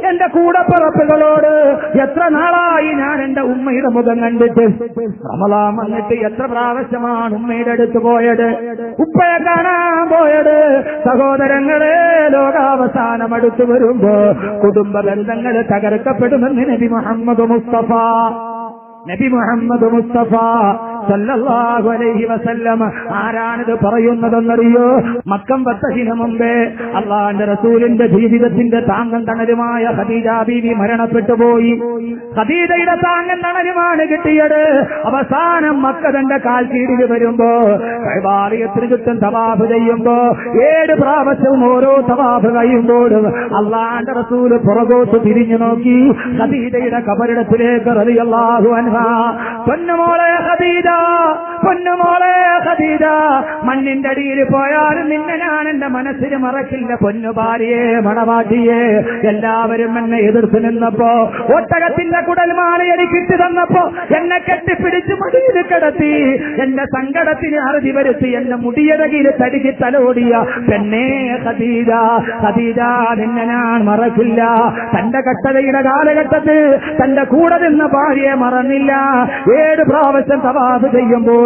എന്റെ കൂടപ്പിറപ്പുകളോട് എത്ര നാളായി ഞാൻ എന്റെ ഉമ്മയുടെ മുഖം കണ്ടിട്ട്? റമലാൻ വന്നിട്ട് എത്ര പ്രാവശ്യമാണ് ഉമ്മയുടെ അടുത്ത് പോയത്? ഉപ്പയെ കാണാൻ പോയത്? സഹോദരങ്ങളെ ലോകാവസാനം അടുത്തു വരുമ്പോ കുടുംബ ബന്ധങ്ങൾ തകർക്കപ്പെടുമെന്ന് നബി മുഹമ്മദ് മുസ്തഫ. നബി മുഹമ്മദ് മുസ്തഫ സല്ലല്ലാഹു അലൈഹി വസല്ലം ആരാണിത് പറയുന്നതെന്നറിയോ? മക്കം വത്തഹിന് മുമ്പേ അള്ളാന്റെ റസൂലിന്റെ ജീവിതത്തിന്റെ താങ്ങം തണലുമായ ഖദീജ ബീവി മരണപ്പെട്ടു പോയി. ഖദീജയുടെ താങ്ങം തണലുമാണ് കിട്ടിയത്. അവസാനം മക്ക തന്റെ കാൽ കീഴിൽ വരുമ്പോ കൈവാലയത്തിന് ചുറ്റും തവാഫ് ചെയ്യുമ്പോ ഏഴ് പ്രാവശ്യവും ഓരോ തവാഫ് കഴിയുമ്പോഴും അള്ളാന്റെ റസൂൽ പുറകോട്ട് തിരിഞ്ഞു നോക്കി ഖദീജയുടെ കബരിടത്തിലേക്ക് റളിയല്ലാഹു അൻഹ പൊന്നുമോളെ ഖദീജ പൊന്നുമോളെ ഖദീജ മണ്ണിന്റെ അടിയിൽ പോയാലും നിന്നെ ഞാൻ എന്റെ മനസ്സിൽ മറക്കില്ല. പൊന്നു ഭാര്യയെ മണവാട്ടിയെ എല്ലാവരും എന്നെ എതിർത്ത് നിന്നപ്പോ ഒട്ടകത്തിന്റെ കുടൽമാല എനിക്കിട്ട് തന്നപ്പോ എന്നെ കെട്ടിപ്പിടിച്ച് മടിയിൽ കിടത്തി എന്റെ സങ്കടത്തിന് അറുതി വരുത്തി എന്നെ മുടിയടകിൽ തടിക്ക് തലോടിയ പെണ്ണേ ഖദീജ ഖദീജ നിന്നെ ഞാൻ മറക്കില്ല. തന്റെ കട്ടതയുടെ കാലഘട്ടത്തിൽ തന്റെ കൂടെ നിന്ന ഭാര്യയെ മറന്നില്ല. ഏഴ് പ്രാവശ്യം തവാഫ്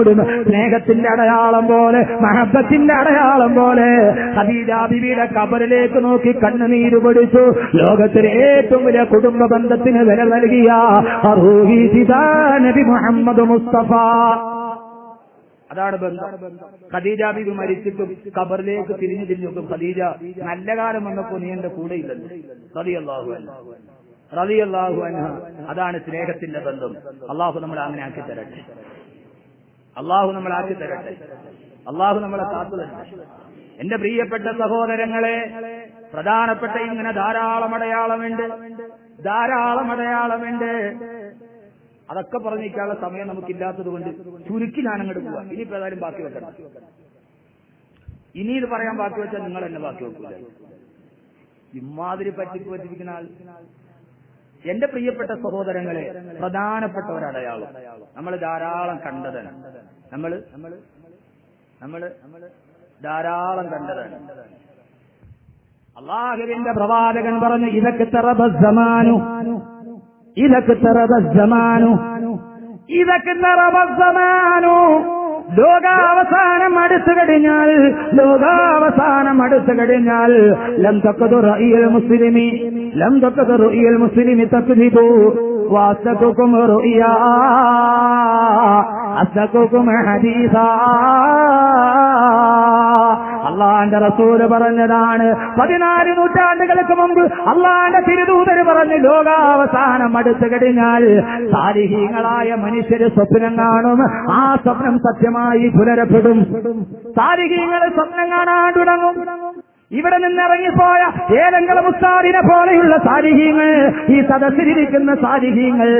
ചെയ്യുമ്പോഴും സ്നേഹത്തിന്റെ അടയാളം പോലെ മഹബത്തിന്റെ അടയാളം പോലെ. ഹദീജാബിബിയുടെ കബറിലേക്ക് നോക്കി കണ്ണുനീര് പൊടിച്ചു. ലോകത്തിലെ ഏറ്റവും വലിയ കുടുംബ ബന്ധത്തിന് വില നൽകിയ നബി മുഹമ്മദ് മുസ്തഫ. അതാണ് ബന്ധം. ഖദീജ ബീബി മരിച്ചിട്ടും കബറിലേക്ക് തിരിഞ്ഞു തിരിഞ്ഞു ഖദീജ നല്ല കാലം വന്നപ്പോ നീ എന്റെ കൂടെ ഇല്ലല്ലോ. അതാണ് സ്നേഹത്തിന്റെ ബന്ധം. അള്ളാഹു നമ്മളെ അങ്ങനെ ആക്കി തരട്ടെ അള്ളാഹു നമ്മളെ ആക്കി തരട്ടെ. അള്ളാഹു നമ്മളെ കാത്തു തരട്ടെ എന്റെ പ്രിയപ്പെട്ട സഹോദരങ്ങളെ പ്രധാനപ്പെട്ട ഇങ്ങനെ ധാരാളം അടയാളമുണ്ട്. ധാരാളം അടയാളമുണ്ട്. അതൊക്കെ പറഞ്ഞിരിക്കാനുള്ള സമയം നമുക്കില്ലാത്തത് കൊണ്ട് ചുരുക്കി ഞാൻ അങ്ങോട്ട് പോവാം. ഇനിയിപ്പോ ഏതായാലും ബാക്കി വെക്കണം. ഇനി ഇത് പറയാൻ ബാക്കി വെച്ചാൽ നിങ്ങൾ എന്നെ ബാക്കി വെക്കൂല. ഇമാതിരി പറ്റിക്ക് പറ്റിപ്പിക്കുന്ന എന്റെ പ്രിയപ്പെട്ട സഹോദരങ്ങളെ പ്രധാനപ്പെട്ട ഒരടയാളം. നമ്മൾ ധാരാളം കണ്ടതാണ്. നമ്മൾ നമ്മൾ ധാരാളം കണ്ടതാണ്. അള്ളാഹുവിന്റെ പ്രവാചകൻ പറഞ്ഞു ഇതൊക്കെ തെറബസമാനു ഇതൊക്കെ തെറബസമാനു ഇതൊക്കെ തെറബസമാനു ലോകാവസാനം അടുത്തു കഴിഞ്ഞാൽ ലോകാവസാനം അടുത്തു കഴിഞ്ഞാൽ ലം തക്കതു റഇയൽ മുസ്ലിമി ലം തക്കതു റഇയൽ മുസ്ലിമി തക്ദിബു വാസ്തകുകും അള്ളാന്റെ റസൂൽ പറഞ്ഞതാണ് പതിനാല് നൂറ്റാണ്ടുകൾക്ക് മുമ്പ് അള്ളാന്റെ തിരുദൂതര് പറഞ്ഞ് ലോകാവസാനം അടുത്തു കഴിഞ്ഞാൽ സാരിഹീങ്ങളായ മനുഷ്യര് സ്വപ്നം കാണും ആ സ്വപ്നം സത്യമായി പുനരപ്പെടും സാരിഹീങ്ങൾ സ്വപ്നം കാണാൻ തുടങ്ങും. ഇവിടെ നിന്നിറങ്ങിപ്പോയ ഏതെങ്കിലും മുസ്താദിനെ പോലെയുള്ള സാരിഹീങ്ങൾ ഈ സദസ്സിലിരിക്കുന്ന സാരിഹീങ്ങൾ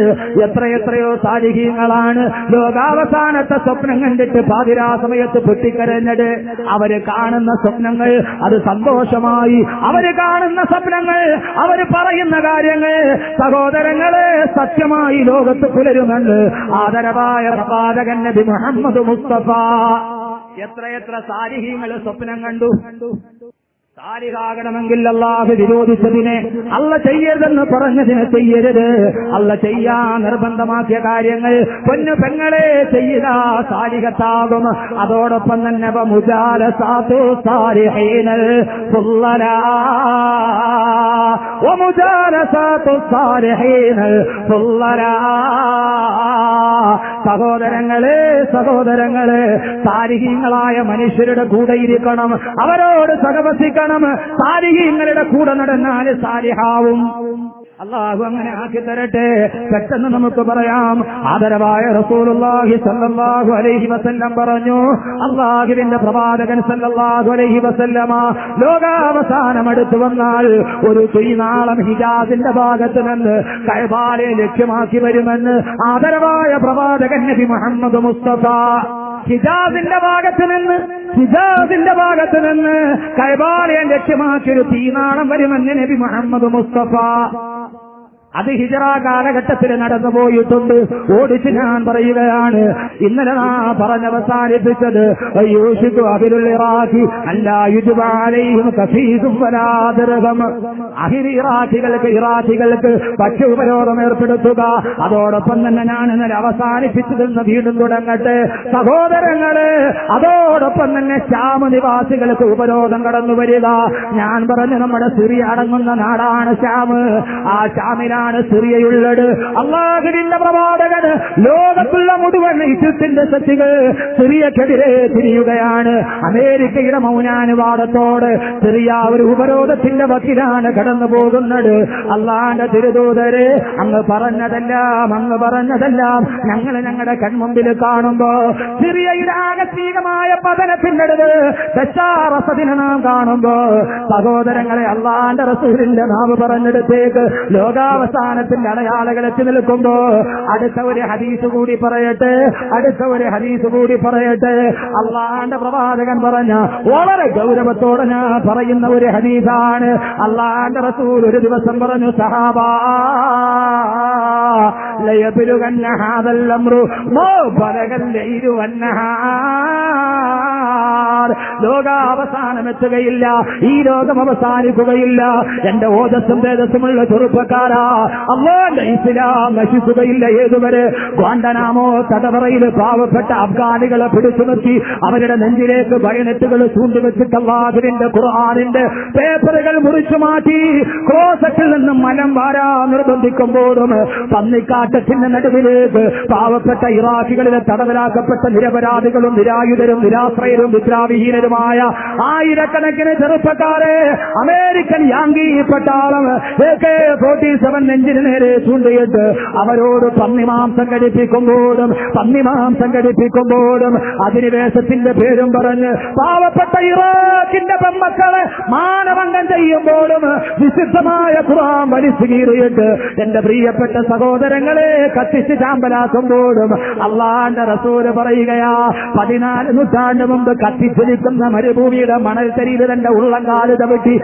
എത്രയെത്രയോ സാരിഹീങ്ങളാണ്. ലോകാവസാനത്തെ സ്വപ്നം കണ്ടിട്ട് പാതിരാ സമയത്ത് പൊട്ടിക്കരഞ്ഞത് അവർ കാണുന്ന സ്വപ്നങ്ങൾ അത് സന്തോഷമായി. അവർ കാണുന്ന സ്വപ്നങ്ങൾ അവർ പറയുന്ന കാര്യങ്ങൾ സഹോദരങ്ങളെ സത്യമായി ലോകത്ത് പുലരുമെന്ന് ആദരവായ പ്രവാചകൻ നബി മുഹമ്മദ് മുസ്തഫ. എത്രയെത്ര സാരിഹീങ്ങൾ സ്വപ്നം കണ്ടു? സാലിഹാകണമെങ്കിൽ അള്ളാഹ് വിരോധിച്ചതിനെ അല്ല ചെയ്യരുതെന്ന് പറഞ്ഞതിന് ചെയ്യരുത്. അല്ല ചെയ്യാ നിർബന്ധമാക്കിയ കാര്യങ്ങൾ. പൊന്നു പെങ്ങളെ ചെയ്യുക സാലികത്താകും അതോടൊപ്പം തന്നെ സഹോദരങ്ങളെ സഹോദരങ്ങളെ സാരിഹീങ്ങളായ മനുഷ്യരുടെ കൂടെ ഇരിക്കണം. അവരോട് സഹവസിക്കണം. സാരിഹീങ്ങളുടെ കൂടെ നടന്നാൽ സാരിഹാവും. അള്ളാഹു അങ്ങനെ ആക്കി തരട്ടെ. പെട്ടെന്ന് നമുക്ക് പറയാം. ആദരവായ റസൂലുള്ളാഹി സല്ലല്ലാഹു അലൈഹി വസല്ലം പറഞ്ഞു. അള്ളാഹുവിന്റെ പ്രവാചകൻ സല്ലല്ലാഹു അലൈഹി വസല്ലമ ലോകാവസാനം അടുത്തു വന്നാൽ ഒരു തുയ്നാളം ഹിജാസിന്റെ ഭാഗത്ത് നിന്ന് കൈബാലെ ലക്ഷ്യമാക്കി വരുമെന്ന് ആദരവായ പ്രവാചകൻ നബി മുഹമ്മദ് മുസ്തഫ ഹിജാസിന്റെ ഭാഗത്ത് നിന്ന് ഹിജാസിന്റെ ഭാഗത്ത് നിന്ന് കൈബാലയം ലക്ഷ്യമാക്കിയൊരു തീനാളം വരുമെന്ന് നബി മുഹമ്മദ് മുസ്തഫ. അത് ഹിജറ കാലഘട്ടത്തിൽ നടന്നുപോയിട്ടുണ്ട് ഓടിച്ച് ഞാൻ പറയുകയാണ് ഇന്നലെ നാ വലാതിരകം അഹിർ ഇറാഖികൾക്ക് ഇറാഖികൾക്ക് ഉപരോധം ഏർപ്പെടുത്തുക. അതോടൊപ്പം തന്നെ ഞാൻ ഇന്നലെ അവസാനിപ്പിച്ചതെന്ന് വീണ്ടും തുടങ്ങട്ടെ. സഹോദരങ്ങൾ അതോടൊപ്പം തന്നെ ശ്യാമ നിവാസികൾക്ക് ഉപരോധം കടന്നു വരിക. ഞാൻ പറഞ്ഞു നമ്മുടെ സിറി അടങ്ങുന്ന നാടാണ് ശ്യാമ്. ആ ശ്യാമിലാണ് സിറിയയുള്ളത്? അള്ളാഹുവിന്റെ പ്രവാചകൻ. ലോകത്തുള്ള മുഴുവൻ ഈജിപ്തിന്റെ ശക്തികൾ സിറിയക്കെതിരെ തിരിയുകയാണ്. അമേരിക്കയുടെ മൗനാനുവാദത്തോട് സിറിയ ഒരു ഉപരോധത്തിന്റെ വക്കിലാണ് കടന്നു പോകുന്നത് അള്ളാന്റെ തിരുദൂതരെ അങ്ങ് പറഞ്ഞതെല്ലാം അങ്ങ് പറഞ്ഞതെല്ലാം ഞങ്ങൾ ഞങ്ങളുടെ കൺമുമ്പിൽ കാണുമ്പോ സിറിയയുടെ ആകസ്മികമായ പതനത്തിനടുത്ത് ദശാറസതിനെ നാം കാണുമ്പോ സഹോദരങ്ങളെ അള്ളാന്റെ റസൂലിന്റെ നാവ് പറഞ്ഞെടുത്തേക്ക്. ലോകാവസാനത്തിന്റെ അടയാളകൾ എത്തി നിൽക്കുമ്പോ അടുത്ത ഒരു ഹദീസ് കൂടി പറയട്ടെ അടുത്ത ഒരു ഹദീസ് കൂടി പറയട്ടെ. അള്ളാന്റെ പ്രവാചകൻ പറഞ്ഞ വളരെ ഗൗരവത്തോടെ ഞാൻ പറയുന്ന ഒരു ഹദീസാണ്. അള്ളാന്റെ റസൂൽ ഒരു ദിവസം പറഞ്ഞു സഹാബാ ലയബിലുകന്ന എത്തുകയില്ല ഈ ലോകം അവസാനിക്കുകയില്ല. എന്റെ ഓജസ്സും തേജസ്സുമുള്ള ചെറുപ്പക്കാരാ അള്ളാന്റെ ഇസ്ലാം നശിക്കുകയില്ല ഏതുവരെ? ഗോണ്ടനാമോ തടവറയിൽ പാവപ്പെട്ട അഫ്ഗാനികളെ പിടിച്ചു നിർത്തി അവരുടെ നെഞ്ചിലേക്ക് ബയനറ്റുകൾ ചൂണ്ടിവെച്ചിട്ട് ഖുർആാനിന്റെ പേപ്പറുകൾ മുറിച്ചു മാറ്റി ക്രോസറ്റിൽ നിന്നും മനം വാരാ നിർബന്ധിക്കുമ്പോഴും പന്നിക്കാട്ടത്തിന്റെ കാട്ടത്തിന്റെ നടുവിലേക്ക് പാവപ്പെട്ട ഇറാഖികളിലെ തടവിലാക്കപ്പെട്ട നിരപരാധികളും നിരായുധരും നിരാശ്രയരും വിദ്രാവിഹീനരുമായ ആയിരക്കണക്കിന് ചെറുപ്പക്കാരെ അമേരിക്കൻ യാങ്കി പട്ടാളം സെവൻ നെഞ്ചിന് നേരെ ചൂണ്ടിയിട്ട് അവരോട് പന്നിമാംസം കടിപ്പിക്കുമ്പോഴും പന്നിമാംസം കടിപ്പിക്കുമ്പോഴും അധിനിവേശത്തിന്റെ പേരും പറഞ്ഞ് പാവപ്പെട്ട ഇറാഖിന്റെ പെമ്മക്കളെ മാനഭംഗം ചെയ്യുമ്പോഴും വിശുദ്ധമായ ഖുർആൻ വലിച്ചു കീറിയിട്ട് എന്റെ പ്രിയപ്പെട്ട സഹോദരങ്ങളെ കത്തിച്ച് ചാമ്പലാക്കുമ്പോഴും അള്ളാന്റെ റസൂൽ പറയുകയാ പതിനാല് നൂറ്റാണ്ട് മുമ്പ് കത്തിച്ചൊലിക്കുന്ന മരുഭൂമിയുടെ മണൽ തരിയിൽ തന്റെ കാൽ തവിട്ടി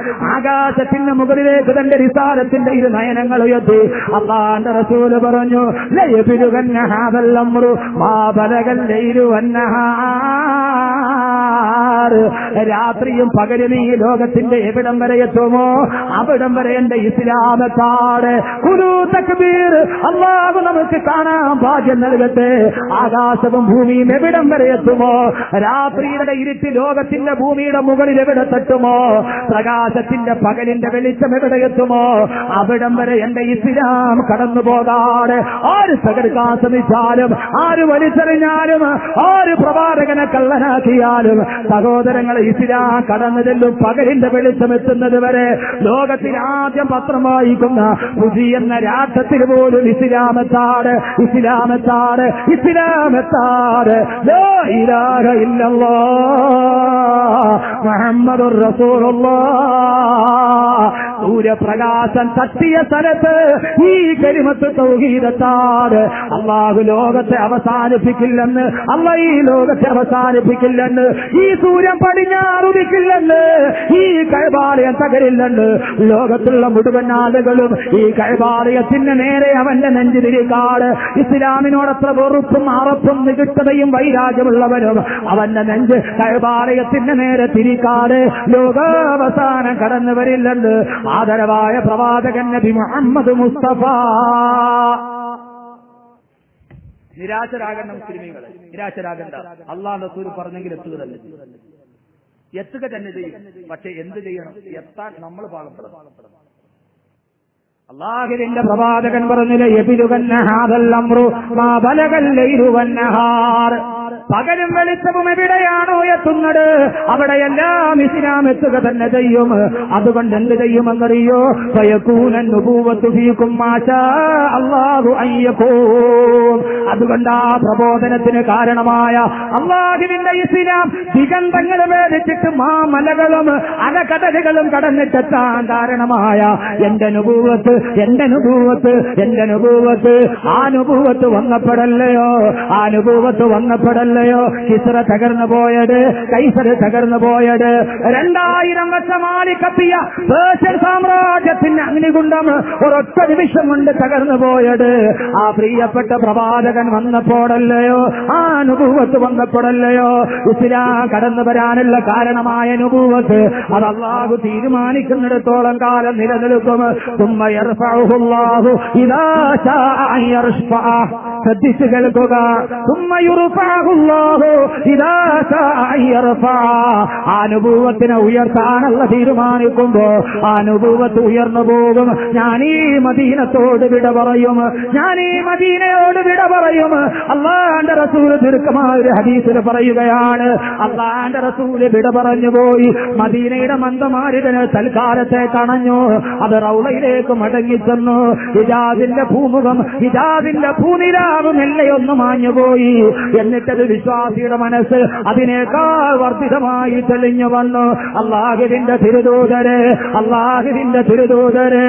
മുകളിലേക്ക് തന്റെ നിസാരത്തിന്റെ ഇരു നയനങ്ങൾ ഉയർത്തി അള്ളാന്റെ റസൂൽ പറഞ്ഞു ലയപിരുകന്നഹാതല്ലമ്രു മാബലകൽ രാത്രിയും പകലും ഈ ലോകത്തിന്റെ എവിടം വരെ എത്തുമോ? അവിടം വരെ എന്റെ ഇസ്ലാമത്താട്. കുലു തക്ബീർ. നമുക്ക് കാണാൻ ഭാഗ്യം നൽകട്ടെ. ആകാശവും ഭൂമിയും എവിടം വരെ എത്തുമോ? രാത്രിയുടെ ഇരുത്തി ലോകത്തിന്റെ ഭൂമിയുടെ മുകളിൽ എവിടെ തട്ടുമോ? പ്രകാശത്തിന്റെ പകലിന്റെ വെളിച്ചം എവിടെ എത്തുമോ? അവിടം വരെ എന്റെ ഇസ്ലാം കടന്നു പോകാതെ ആര് തകർക്കാൻ ശ്രമിച്ചാലും ആര് വലിച്ചെറിഞ്ഞാലും ആര് പ്രവാചകനെ കള്ളനാക്കിയാലും സഹോദരങ്ങളെ ഇസ്ലാം കടന്നു ചെല്ലും പകലിന്റെ വെളിച്ചം എത്തുന്നത് വരെ ലോകത്തിൽ ആദ്യം പത്രം വായിക്കുന്ന എന്ന രാഷ്ട്രത്തിൽ പോലും ഇസ്ലാമത്താട് ഇസ്ലാമത്താട് ഇസ്ലാമത്താട് ഇല്ലല്ലോ മുഹമ്മദ് സൂര്യപ്രകാശം തട്ടിയ സ്ഥലത്ത് ഈ കരിമത്ത് സൗഹീദത്താട് അള്ളാഹു ലോകത്തെ അവസാനിപ്പിക്കില്ലെന്ന് അല്ല ഈ ലോകത്തെ അവസാനിപ്പിക്കില്ലെന്ന് ഈ സൂര്യൻ പടിഞ്ഞാറുദിക്കില്ലെന്ന് ഈ കൈബാലയം തകരില്ലെന്ന് ലോകത്തുള്ള മുഴുവൻ ആളുകളും ഈ കൈബാലയത്തിന് നേരെ അവന്റെ നെഞ്ചിരിക്കാട് ഇസ്ലാമിനോടത്ര വെറുപ്പും അറപ്പും നികിട്ടതയും വൈരാഗ്യമുള്ളവരും അവന്റെ നെഞ്ച് കൈബാലയത്തിന് നേരെ തിരിക്കാട് ലോകാവസാനം കടന്നു വരില്ലെന്ന് ആദരവായ പ്രവാചകൻ നബി മുഹമ്മദ് മുസ്തഫ. നിരാശരാകേണ്ട മുസ്ലിമീങ്ങളെ നിരാശരാകേണ്ട. അള്ളാഹ് റസൂൽ പറഞ്ഞെങ്കിൽ എത്തുക തന്നെ എത്തുക തന്നെ ചെയ്യും. പക്ഷെ എന്ത് ചെയ്യണം? എത്താൻ നമ്മൾ പാകപ്പെടണം. അള്ളാഹുവിന്റെ പ്രവാചകൻ പറഞ്ഞില്ലേ മാ പകലും വെളിച്ചവും എവിടെയാണോ എത്തുന്നത്? അവിടെയെല്ലാം ഇസ്ലാം എത്തുക തന്നെ ചെയ്യും. അതുകൊണ്ട് എന്ത് ചെയ്യുമെന്നറിയോ? അല്ലാഹു അയ്യകൂൻ. അതുകൊണ്ട് ആ പ്രബോധനത്തിന് കാരണമായ അള്ളാഹുവിന്റെ ഇസ്ലാം ദിഗന്ധങ്ങൾ വേദിച്ചിട്ട് മാമലകളും അലകടലുകളും കടന്നിട്ടെത്താൻ കാരണമായ എന്റെ നുപൂവത്ത് എന്റെ അനുഭവത്ത് എന്റെ അനുഭവത്ത് ആ നുപൂവത്ത് വന്നപ്പെടല്ലയോ? ആ നുപൂവത്ത് വന്നപ്പെടല്ലയോ? കിസ്ര തകർന്നു പോയത് കൈസർ തകർന്നു പോയത്. രണ്ടായിരം വർഷം കത്തിയ പേർഷ്യൻ സാമ്രാജ്യത്തിന്റെ അഗ്നികുണ്ടം ഒരൊറ്റ നിമിഷം കൊണ്ട് തകർന്നു പോയത്. ആ പ്രിയപ്പെട്ട പ്രവാചകൻ വന്നപ്പോഴല്ലയോ? ആ അനുഭവത്ത് വന്നപ്പോഴല്ലയോ? ഇസ്ലാം കടന്നു വരാനുള്ള കാരണമായ അനുഭവത്ത് അത് തീരുമാനിക്കുന്നിടത്തോളം കാലം നിലനിൽക്കും. തുമ്മ ശ്രദ്ധിച്ചു കേൾക്കുക അനുഭവത്തിനെ ഉയർത്താനുള്ള തീരുമാനിക്കുമ്പോ അനുഭവത്ത് ഉയർന്നു പോകും. ഞാൻ ഈ മദീനത്തോട് വിട പറയും. ഞാൻ ഈ മദീനയോട് വിട പറയും. അള്ളാന്റെ റസൂൽ ദീർഘമായ ഒരു ഹദീസിൽ പറയുകയാണ്. അള്ളാന്റെ റസൂൽ വിട പറഞ്ഞു പോയി മദീനയുടെ മന്ദമാരിടന് തൽക്കാലത്തെ കണഞ്ഞു. അത് റൗളയിലേക്ക് മടങ്ങിച്ചെന്നു ഹിജാദിന്റെ ഭൂമുഖം ഹിജാദിന്റെ ഭൂനിലാവ് മെല്ലെയൊന്ന് മാഞ്ഞുപോയി. എന്നിട്ടത് വിശ്വാസിയുടെ മനസ്സ് അതിനേക്കാൾ വർദ്ധിതമായി തെളിഞ്ഞു വന്നു. അള്ളാഹുവിന്റെ തിരുദൂതരെ അള്ളാഹുവിന്റെ തിരുദൂതരെ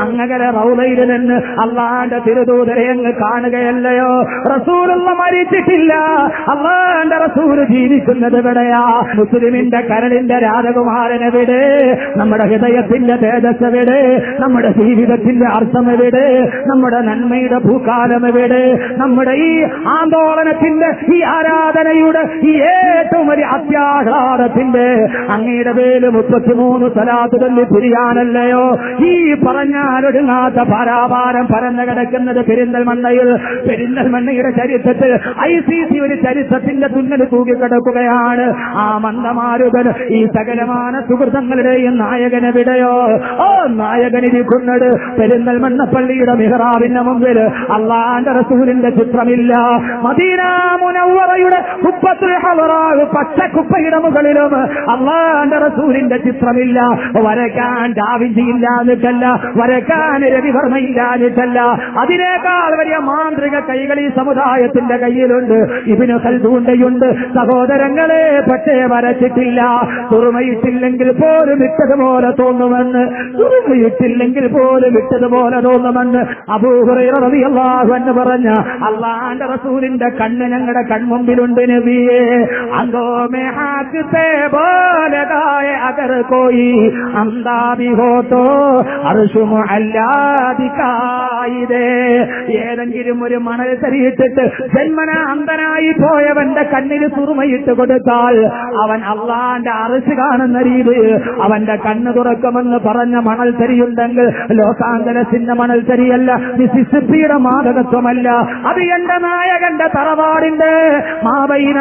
അങ്ങനെ റൗലയിൽ നിന്ന് അള്ളാന്റെ തിരുദൂതരെ അങ്ങ് കാണുകയല്ലയോ? റസൂലുള്ള മരിച്ചിട്ടില്ല. അള്ളാന്റെ റസൂൽ ജീവിക്കുന്നത് എവിടെയാ? മുസ്ലിമിന്റെ കരളിന്റെ രാജകുമാരൻ എവിടെ നമ്മുടെ ഹൃദയത്തിന്റെ തേജസ് എവിടെ നമ്മുടെ ജീവിതത്തിന്റെ അർത്ഥം എവിടെ നമ്മുടെ നന്മയുടെ ഭൂകാലം എവിടെ നമ്മുടെ ഈ ആന്തോളനത്തിന്റെ ഈ ആരാധനയുടെ ഈ ഏറ്റവും വലിയ അത്യാഹ്ലാദത്തിന്റെ അങ്ങയുടെ പേര് മുപ്പത്തിമൂന്ന് സ്ഥലാത്തുകളിൽ തല്ലി ഈ പറഞ്ഞാലൊടുങ്ങാത്ത പരാപാരം പരന്നു കിടക്കുന്നത് പെരിന്തൽമണ്ണയിൽ. പെരിന്തൽമണ്ണയുടെ ചരിത്രത്തിൽ ഐ സി സി ഒരു ചരിത്രത്തിന്റെ തുന്നൽ തൂക്കിക്കിടക്കുകയാണ് ആ മന്ദമാരുതൻ ഈ സകലമാന സുഹൃത്തങ്ങളുടെയും നായകനെ വിടയോ? ഓ നായകനിരിക്കുന്നത് പെരുന്നൽ മണ്ണപ്പള്ളിയുടെ പള്ളിയുടെ മിഹ്റാബിന്റെ മുമ്പിൽ അള്ളാന്റെ റസൂലിന്റെ ചിത്രമില്ല. മദീനാമുനവറയുടെ ഹവറാവ് പച്ചക്കുപ്പയുടെ മുകളിലും അള്ളാന്റെ റസൂലിന്റെ ചിത്രമില്ല. വരയ്ക്കാൻ ഡാവിഞ്ചിയില്ലാഞ്ഞിട്ടല്ല വരയ്ക്കാൻ രവിവർമ്മയില്ലാഞ്ഞിട്ടല്ല അതിനേക്കാൾ വലിയ മാന്ത്രിക കൈകൾ ഈ സമുദായത്തിന്റെ കയ്യിലുണ്ട്. ഇബിന് കൽതൂണ്ടയുണ്ട് സഹോദരങ്ങളെ പക്ഷേ വരച്ചിട്ടില്ല. തുറമയിട്ടില്ലെങ്കിൽ പോലും ഇട്ടതുപോലെ തോന്നുമെന്ന്. തുറമയിട്ടില്ലെങ്കിൽ പോലും ഇട്ടതുപോലെ തോന്നുമെന്ന് അബൂഹുറൈറിയല്ലാഹു എന്ന് പറഞ്ഞ അള്ളാന്റെ റസൂലിന്റെ കണ്ണ് ഞങ്ങളുടെ കൺമുമ്പിലുണ്ട് നബിയെ. അന്തോ കോയി. അന്താബി ഹോത്തോ അർഷുമ അല്ലാതിക്കായിതേ ഏതെങ്കിലും ഒരു മണൽ തരിയിട്ടിട്ട് ജന്മന അന്ധനായി പോയവന്റെ കണ്ണിൽ തുറമയിട്ട് കൊടുത്താൽ അവൻ അള്ളാന്റെ അറിച്ച് കാണുന്ന രീതി. അവന്റെ കണ്ണ് തുറക്കുമെന്ന് പറഞ്ഞ മണൽ തരിയുണ്ടെങ്കിൽ ലോസാന്തരസിന്റെ മണൽ തരിയല്ല മിസിസിപ്പിയുടെ മാതകത്വമല്ല അത് എന്റെ നായകന്റെ തറവാടിന്റെ. മാവൈന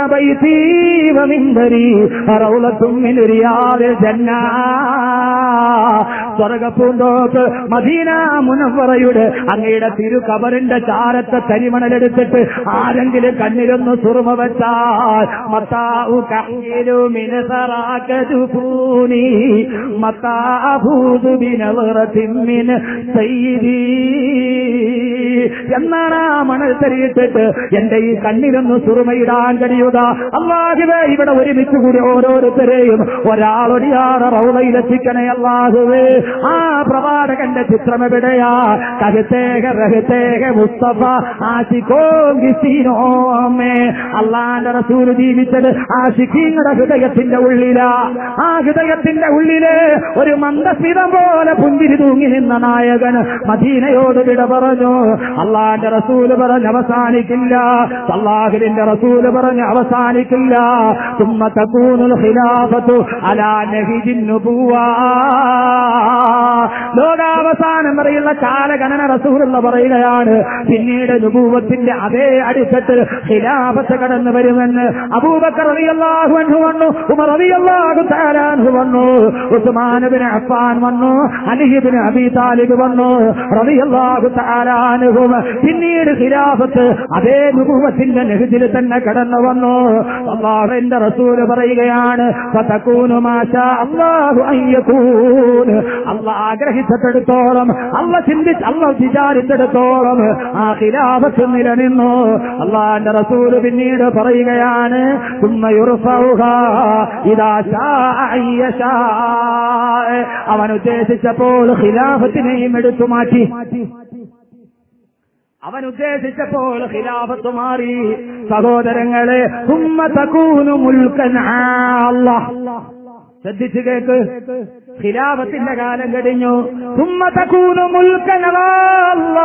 ജന്ന സ്വർഗപ്പൂന്തോക്ക് മദീന മുനവറയുടെ അങ്ങയുടെ തിരുകബറിന്റെ ചാരത്തെ കരിമണലെടുത്തിട്ട് ആരെങ്കിലും കണ്ണിലൊന്ന് സുറുമ വെച്ചാൽ എന്നാണ് ആ മണൽ തെരിയിട്ടിട്ട് എന്റെ ഈ കണ്ണിലൊന്ന് സുറുമയിടാൻ കഴിയുക. അള്ളാഹുവേ ഇവിടെ ഒരുമിച്ച് കൂടി ഓരോരുത്തരെയും ഒരാളൊടിയാറ് റൗളയിലെത്തിക്കണേ അള്ളാഹുവേ. ആ പ്രവാചകന്റെ ചിത്രം എവിടെയാ? കഹത്തേക റഹത്തേക മുസ്തഫ അള്ളാന്റെ റസൂൽ ജീവിച്ചത് ആ ശിഖീങ്ങളുടെ ഹൃദയത്തിന്റെ ഉള്ളിലാ. ആ ഹൃദയത്തിന്റെ ഉള്ളിൽ ഒരു മന്ദസ്മിതം പോലെ പുഞ്ചിരി തൂങ്ങി നിന്ന നായകൻ മദീനയോട് വിട പറഞ്ഞു. അള്ളാന്റെ റസൂൽ പറഞ്ഞ് അവസാനിക്കില്ല. അള്ളാഹുലിന്റെ റസൂൽ പറഞ്ഞ് അവസാനിക്കില്ല. തുമ്മ തകൂനുൽ ഖിലാഫത്തു നുബുവാ ലോകാവസാനം പറയുന്ന കാലഗണന റസൂലുള്ള പറയുകയാണ് പിന്നീട് നുബൂവത്തിന്റെ അതേ അടിത്തട്ടിൽ ഖിലാഫത്ത് കടന്നു വരുമെന്ന് അബൂബക്കർ റളിയല്ലാഹു അൻഹു വന്നു ഉമർ റളിയല്ലാഹു തആല അൻഹു വന്നു ഉസ്മാൻ ഇബ്നു അഫ്ഫാൻ വന്നു അലി ഇബ്നു അബീ താലിബ് വന്നു റളിയല്ലാഹു തആല അൻഹു പിന്നീട് ഖിലാഫത്ത് അതേ നുബുവത്തിന്റെ നെഹ്ജിൽ തന്നെ കടന്നു വന്നു. അള്ളാഹുവിന്റെ റസൂൽ പറയുകയാണ് ഫതകൂനു മാഷാ അല്ലാഹു അയ്യകൂൻ അല്ലാഹ് ആഗ്രഹിച്ചിടത്തോളം അള്ള ചിന്തിച്ച് അള്ള വിചാരിച്ചിടത്തോളം ആ ഖിലാഫത്ത് നിന്നു അള്ളാന്റെ റസൂൽ പിന്നീട് പറയുകയാണ് അവൻ ഉദ്ദേശിച്ചപ്പോൾ ഖിലാഫത്തിനെയും എടുത്തു മാറ്റി. അവൻ ഉദ്ദേശിച്ചപ്പോൾ ഖിലാഫത്ത് മാറി. സഹോദരങ്ങളെ ഉമ്മ തകൂനു മുൽക്കൻ ശ്രദ്ധിച്ചു കേക്ക്. ഖിലാഫത്തിന്റെ കാലം കഴിഞ്ഞു. സുമ്മതക്കൂനു മുൽക്കനവാല്ല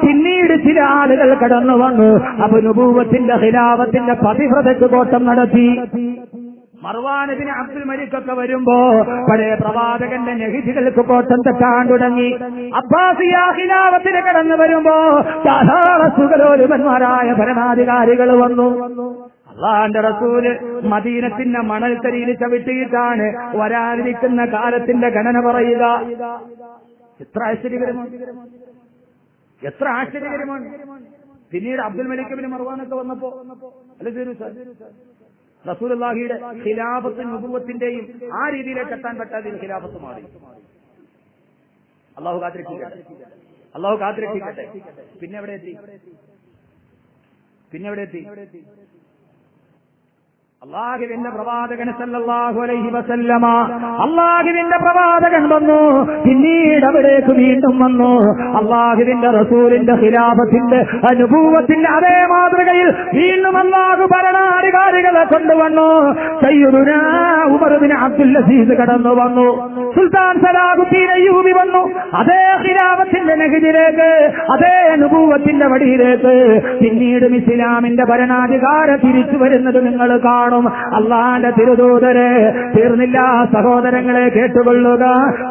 പിന്നീട് ചില ആളുകൾ കടന്നു വന്നു. അപ്പൊ നുപൂവത്തിന്റെ ഖിലാഫത്തിന്റെ പതിവ്രതയ്ക്ക് കോട്ടം നടത്തി. മർവാനബിന് അബ്ദുൽ മലിക്കൊക്കെ വരുമ്പോ പഴയ പ്രവാചകന്റെ നെഹിജികൾക്ക് കോട്ടം തെറ്റാൻ തുടങ്ങി. അബ്ബാസിയ ഖിലാഫത്തിന് കടന്നു വരുമ്പോ സാധാരണ സുഖലോലുപന്മാരായ ഭരണാധികാരികൾ വന്നു. അള്ളാന്റെ റസൂൽ മദീനത്തിന്റെ മണൽത്തരിയിൽ ചവിട്ടിയിട്ടാണ് വരാനിരിക്കുന്ന കാലത്തിന്റെ ഗണന പറയുക. എത്ര ആശ്ചര്യകരമാണ്. എത്ര ആശ്ചര്യകരമാണ്. പിന്നീട് അബ്ദുൽ മലിക്കബിന് മറുവാനൊക്കെ വന്നപ്പോ അല്ല റസൂലുള്ളാഹിയുടെ ഖിലാഫത്ത് നുബുവത്തിന്റെയും ആ രീതിയിലേക്ക് എത്താൻ പറ്റാതെ ഖിലാഫത്ത് മാറി. അള്ളാഹു കാത്തിരക്ഷിക്കട്ടെ അള്ളാഹു കാത്തിരക്ഷിക്കട്ടെ പിന്നെ എവിടെ എത്തി? പിന്നെ എവിടെ എത്തി? അള്ളാഹുവിന്റെ പ്രവാചകൻ സല്ലല്ലാഹു അലൈഹി വസല്ലമ അള്ളാഹുവിന്റെ പ്രവാചകൻ വന്നു. പിന്നീട് അവിടേക്ക് വീണ്ടും വന്നു. അള്ളാഹുവിന്റെ റസൂലിന്റെ ഖിലാഫത്തിന്റെ അനുഭവത്തിന്റെ അതേ മാതൃകയിൽ വീണ്ടും അള്ളാഹു ഭരണാധികാരികളെ കൊണ്ടുവന്നു. സയ്യിദുനാ ഉമർ ബിൻ അബ്ദുൽ അസീസ് കടന്നു വന്നു. സുൽത്താൻ സലാഹുദ്ദീൻ അയ്യൂബി വന്നു. അതേ ഖിലാഫത്തിന്റെ നെഹ്ജിലേക്ക് അതേ അനുഭവത്തിന്റെ വടിയിലേക്ക്. പിന്നീടും ഇസ്ലാമിന്റെ ഭരണാധികാര തിരിച്ചു വരുന്നത് നിങ്ങൾ കാണും. അള്ളാന്റെ തിരുദൂതരെ തീർന്നില്ല സഹോദരങ്ങളെ കേട്ടുകൊള്ളുക.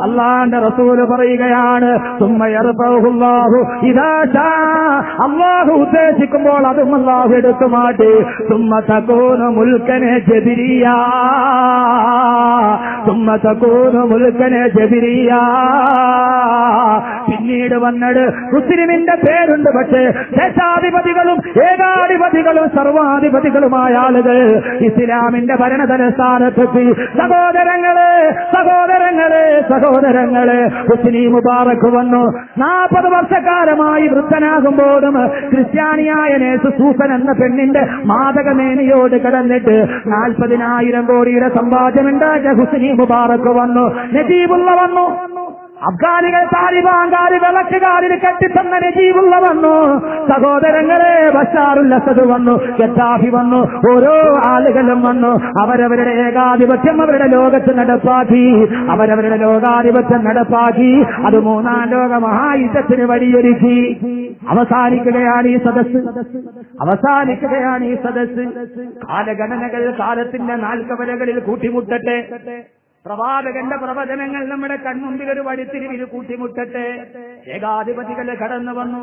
അള്ളാന്റെ റസൂൽ പറയുകയാണ്. അള്ളാഹു ഉദ്ദേശിക്കുമ്പോൾ അതും അള്ളാഹു എടുത്തു മാറ്റി. സുമ്മ തകൂന മുൽക്കനെ ജബിരിയ. സുമ്മ തകൂന മുൽക്കനെ ജബിരിയ. പിന്നീട് വന്നത്. മുസ്ലിമിന്റെ പേരുണ്ട് പക്ഷേ ദേശാധിപതികളും ഏകാധിപതികളും സർവാധിപതികളുമായ ആളുകൾ ഇസ്ലാമിന്റെ ഭരണതലസ്ഥാനത്തെത്തി സഹോദരങ്ങളെ സഹോദരങ്ങളെ സഹോദരങ്ങളെ ഹുസ്നി മുബാറക്ക് വന്നു. നാൽപ്പത് വർഷക്കാലമായി വൃദ്ധനാകുമ്പോഴും ക്രിസ്ത്യാനിയായ നേസ് സൂസൻ എന്ന പെണ്ണിന്റെ മാതകമേനിയോട് കടന്നിട്ട് നാൽപ്പതിനായിരം കോടിയുടെ സമ്പാദ്യമുണ്ടാക്കിയ ഹുസ്നി മുബാറക്ക് വന്നു. നജീബുള്ള വന്നു. അഫ്ഗാനികൾ താലിബാൻകാർ വിളക്കുകാരിൽ കെട്ടിത്തന്ന നജീബുള്ള വന്നു. സഹോദരങ്ങളെ ബഷാറുൽ അസദ് വന്നു ഗദ്ദാഫി വന്നു ഓരോ ആളുകളും വന്നു. അവരവരുടെ ഏകാധിപത്യം അവരുടെ ലോകത്ത് നടപ്പാക്കി. അവരവരുടെ ലോകാധിപത്യം നടപ്പാക്കി. അത് മൂന്നാം ലോക മഹായുദ്ധത്തിന് വഴിയൊരുക്കി. അവസാനിക്കുകയാണ് ഈ സദസ് അവസാനിക്കുകയാണ് ഈ സദസ് കാലഗണനകൾ കാലത്തിന്റെ നാൽക്കവലകളിൽ കൂട്ടിമുട്ടട്ടെ. പ്രവാചകന്റെ പ്രവചനങ്ങൾ നമ്മുടെ കൺമുമ്പിൽ ഒരു വഴിത്തിരിവിൽ കൂട്ടിമുട്ടട്ടെ. ഏകാധിപതികളെ കടന്നു വന്നു.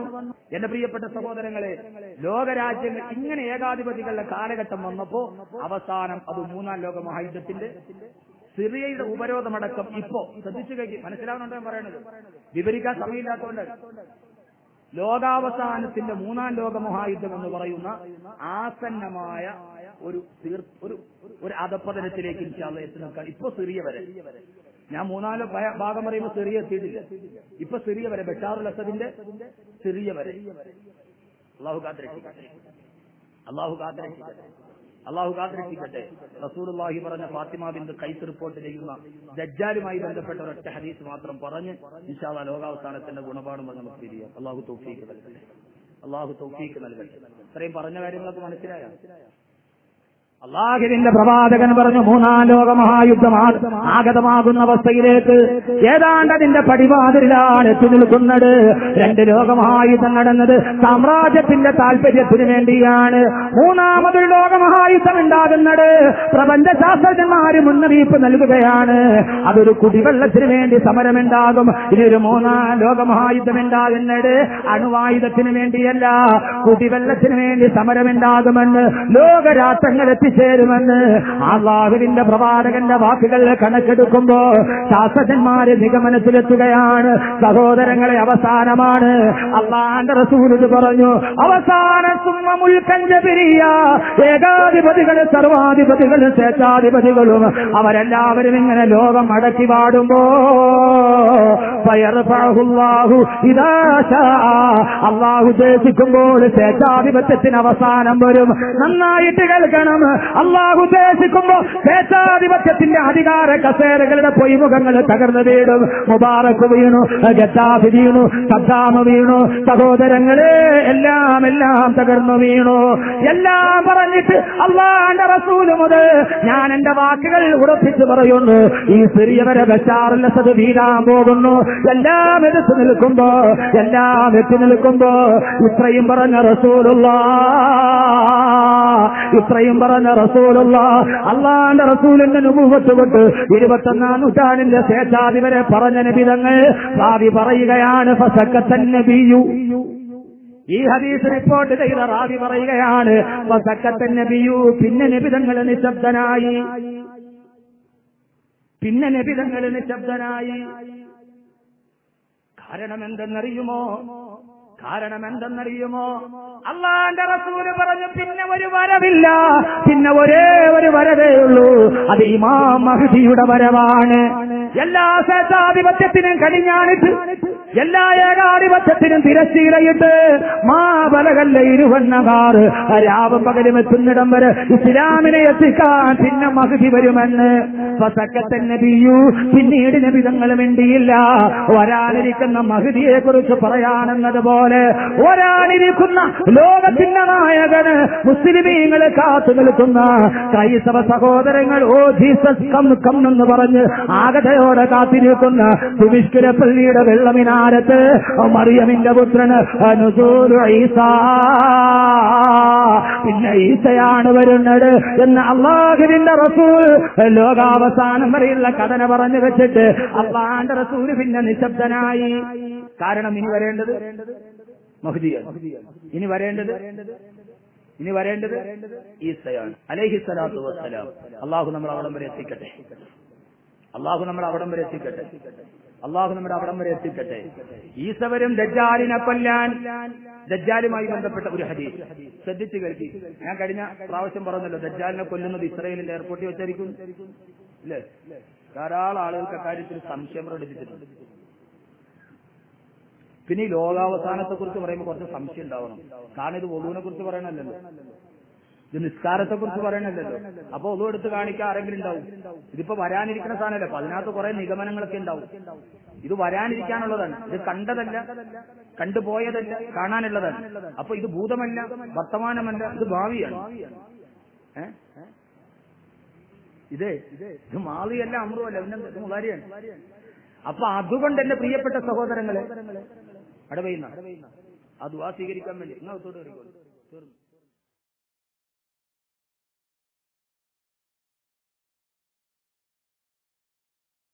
എന്റെ പ്രിയപ്പെട്ട സഹോദരങ്ങളെ ലോകരാജ്യങ്ങൾ ഇങ്ങനെ ഏകാധിപതികളുടെ കാലഘട്ടം വന്നപ്പോ അവസാനം അത് മൂന്നാം ലോക മഹായുദ്ധത്തിന്റെ സിറിയയുടെ ഉപരോധമടക്കം ഇപ്പോ ശ്രദ്ധിച്ചു കഴിഞ്ഞ്. മനസ്സിലാവുന്നുണ്ടോ പറയണത് വിവരിക്കാൻ സമയമില്ലാത്തതുകൊണ്ട്. ലോകാവസാനത്തിന്റെ മൂന്നാം ലോക മഹായുദ്ധം എന്ന് പറയുന്ന ആസന്നമായ ഒരു ഒരു ഒരു അധപ്പതനത്തിലേക്ക് ഇൻഷാല്ല എത്തി നോക്കാം ഇപ്പൊ സിറിയ വരെ. ഞാൻ മൂന്നാൽ ഭാഗം പറയുമ്പോൾ സിറിയ എത്തിയിട്ടില്ല. ഇപ്പൊ സിറിയ വരെ ബഷാറുൽ അസദിന്റെ സിറിയ വരെ. അള്ളാഹു കാത്തിരക്ഷിക്കട്ടെ. അള്ളാഹു കാത്തിരക്ഷിക്കട്ടെ. അള്ളാഹു കാത്തിരക്ഷിക്കട്ടെ. റസൂലുള്ളാഹി പറഞ്ഞ ഫാത്തിമ ബിന്ദു കൈസ് റിപ്പോർട്ട് ചെയ്യുന്ന ദജ്ജാലുമായി ബന്ധപ്പെട്ട ഒരൊറ്റ ഹദീസ് മാത്രം പറഞ്ഞ് ഇൻഷാല്ല ലോകാവസാനത്തിന്റെ ഗുണപാഠം നമുക്ക് തിരിയാം. അള്ളാഹു തൗഫീക്ക് നൽകട്ടെ. അള്ളാഹു തൗഫീക്ക് നൽകട്ടെ. ഇത്രയും പറഞ്ഞ കാര്യങ്ങളൊക്കെ മനസ്സിലായോ? അള്ളാഹുവിന്റെ പ്രവാചകൻ പറഞ്ഞു മൂന്നാം ലോക മഹായുദ്ധം ആഗതമാകുന്ന അവസ്ഥയിലേക്ക് ഏതാണ്ട് അതിന്റെ പടിവാതിലാണ് എത്തി നിൽക്കുന്നത്. രണ്ട് ലോകമഹായുദ്ധം നടന്നത് സാമ്രാജ്യത്തിന്റെ താല്പര്യത്തിന് വേണ്ടിയാണ്. മൂന്നാമതൊരു ലോകമഹായുദ്ധം ഉണ്ടാകുന്നത് പ്രപഞ്ച ശാസ്ത്രജ്ഞന്മാര് മുന്നറിയിപ്പ് നൽകുകയാണ്. അതൊരു കുടിവെള്ളത്തിന് വേണ്ടി സമരമുണ്ടാകും. ഇനിയൊരു മൂന്നാം ലോകമഹായുദ്ധം ഉണ്ടാകുന്നത് അണുവായുധത്തിന് വേണ്ടിയല്ല. കുടിവെള്ളത്തിന് വേണ്ടി സമരമുണ്ടാകുമെന്ന് ലോകരാഷ്ട്രങ്ങൾ എത്തിച്ചേരുമെന്ന് അള്ളാഹുവിന്റെ പ്രവാചകന്റെ വാക്കുകൾ കണക്കെടുക്കുമ്പോ ശാസ്ത്രജ്ഞന്മാര് നിഗമനത്തിലെത്തുകയാണ്. സഹോദരങ്ങളെ അവസാനമാണ്. അള്ളാന്റെ റസൂലിത് പറഞ്ഞു അവസാന സുമ്മുൽക്കഞ്ചപിരിയ ഏകാധിപതികൾ സർവാധിപതികൾ സ്വേച്ഛാധിപതികളും അവരെല്ലാവരും ഇങ്ങനെ ലോകം അടക്കി പാടുമ്പോ ഫയർഫഅഹുല്ലാഹു ഇതാശ അള്ളാഹു ഉദ്ദേശിക്കുമ്പോൾ സ്വേച്ഛാധിപത്യത്തിന് അവസാനം വരും. നന്നായിട്ട് കേൾക്കണം. അള്ളാഹു ഉദ്ദേശിക്കുമ്പോ സ്വേച്ഛാധിപത്യത്തിന്റെ അധികാര കസേരകളുടെ പൊയ്മുഖങ്ങൾ തകർന്നു വീടും മുബാറക്ക് വീണു ഗദ്ദാഫി വീണു സദ്ദാമ വീണു സഹോദരങ്ങളെ എല്ലാം എല്ലാം തകർന്നു വീണു. എല്ലാം പറഞ്ഞിട്ട് അള്ളാന്റെ റസൂൽ മുതൽ ഞാൻ എന്റെ വാക്കുകൾ ഉറപ്പിച്ചു പറയുന്നു. ഈ സിറിയ വരെ ബഷാറുല്ലസത് വീഴാൻ പോകുന്നു. എല്ലാം എടുത്തു നിൽക്കുമ്പോ എല്ലാം എത്തി നിൽക്കുമ്പോ ഇത്രയും പറഞ്ഞ റസൂലുള്ള ഇത്രയും പറഞ്ഞ റസൂലുള്ള. അള്ളാന്റെ റസൂലിന്റെ നുപൂവത്ത് ഇരുപത്തൊന്നാം നൂറ്റാണ്ടിന്റെ ശേഷാധിപരെ പറഞ്ഞ നിബിതങ്ങൾ ഭാവി പറയുകയാണ് ഫസക്കത്തൻ നബിയു. ഈ ഹദീസ് റിപ്പോർട്ട് ചെയ്ത റാവി പറയുകയാണ് ഫസക്കത്തൻ നബിയു. പിന്നെ നിബിതങ്ങൾ നിശബ്ദനായി. പിന്നെ നിബിതങ്ങൾ നിശബ്ദനായി. കാരണം എന്തെന്നറിയുമോ കാരണം എന്തെന്നറിയുമോ അള്ളാന്റെ റസൂൽ പറഞ്ഞു പിന്നെ ഒരു വരവില്ല. പിന്നെ ഒരേ ഒരു വരവേ ഉള്ളൂ. അത് ഇമാം മഹദിയുടെ വരവാണ്. എല്ലാ സ്വേച്ഛാധിപത്യത്തിനും കടിഞ്ഞാണിട്ട് എല്ലാ ഏകാധിപത്യത്തിനും തിരശ്ശീലയിട്ട് മാബലകല്ല ഇരുവണ്ണകാർ രാവും പകലും എത്തുന്നിടം വരെ ഇസ്ലാമിനെ എത്തിക്കാൻ പിന്നെ മകുതി വരുമെന്ന് നബിയു പിന്നീട് നബിതങ്ങൾ വേണ്ടിയില്ല വരാനിരിക്കുന്ന മകുതിയെ കുറിച്ച് പറയാനെന്നതുപോലെ വരാനിരിക്കുന്ന ലോകത്തിന്റെ നായകന് മുസ്ലിമീങ്ങളെ കാത്തു നിൽക്കുന്ന ക്രൈസ്തവ സഹോദരങ്ങൾ ഓ ജീസസ് കം കം എന്ന് പറഞ്ഞ് ആകതയോ ആഗ്രഹത്തോടെ കാത്തിരിക്കുന്ന സുമിഷ്കര പള്ളിയുടെ വെള്ളമിനാരത്ത് മറിയമിന്റെ പുത്രന് ഈസാ. പിന്നെ ഈസയാണ് വരുന്നത് എന്ന് അള്ളാഹുവിന്റെ റസൂൽ ലോകാവസാനം വരെയുള്ള കഥന പറഞ്ഞു വെച്ചിട്ട് അള്ളാന്റെ റസൂൽ പിന്നെ നിശബ്ദനായി. കാരണം ഇനി വരേണ്ടത്? ഇനി വരേണ്ടത്? ഇനി വരേണ്ടത്? ഈസയാണ്. അലൈഹി സ്വലാത്തു വസ്സലാം. അള്ളാഹു നമ്മൾ അവിടം വരെ എത്തിക്കട്ടെ. അള്ളാഹു നമ്മുടെ അവിടം വരെ എത്തിക്കട്ടെ. അള്ളാഹു നമ്മുടെ അവിടം വരെ എത്തിക്കട്ടെ. ഈസവരും ദജ്ജാലിനെ കൊല്ലാൻ ദജ്ജാലുമായി ബന്ധപ്പെട്ട ഒരു ഹദീസ്. ശ്രദ്ധിച്ചു കേൾക്കി. ഞാൻ കഴിഞ്ഞ പ്രാവശ്യം പറഞ്ഞല്ലോ ദജ്ജാലിനെ കൊല്ലുന്നത് ഇസ്രയേലിന്റെ എയർപോർട്ടിൽ വെച്ചായിരിക്കും. അല്ലേ ധാരാളം ആളുകൾക്ക് അക്കാര്യത്തിൽ സംശയം പ്രകടിപ്പിച്ചിട്ടുണ്ട്. പിന്നെ ഈ ലോകാവസാനത്തെ കുറിച്ച് പറയുമ്പോൾ കുറച്ച് സംശയം ഉണ്ടാവണം. കാരണം ഇത് ഒടുവിനെ കുറിച്ച് പറയണല്ലോ ഇത് നിസ്കാരത്തെ കുറിച്ച് പറയണല്ലോ അപ്പൊ ഒതു എടുത്ത് കാണിക്കാൻ ആരെങ്കിലും ഉണ്ടാവും. ഇതിപ്പോ വരാനിരിക്കുന്ന സാധനമല്ലേ? അപ്പൊ അതിനകത്ത് കുറെ നിഗമനങ്ങളൊക്കെ ഉണ്ടാവും. ഇത് വരാനിരിക്കാനുള്ളതാണ്. ഇത് കണ്ടതല്ല കണ്ടുപോയതല്ല കാണാനുള്ളതാണ്. അപ്പൊ ഇത് ഭൂതമല്ല വർത്തമാനമല്ല ഇത് ഭാവിയാണ്. ഇത് ഇതേ മാളിയല്ല അമൃതല്ല പിന്നെ അപ്പൊ അതുകൊണ്ട് എന്റെ പ്രിയപ്പെട്ട സഹോദരങ്ങളെ അടവയുന്ന അത് ആ സ്വീകരിക്കാൻ വേണ്ടി. നിങ്ങൾ തീർന്നു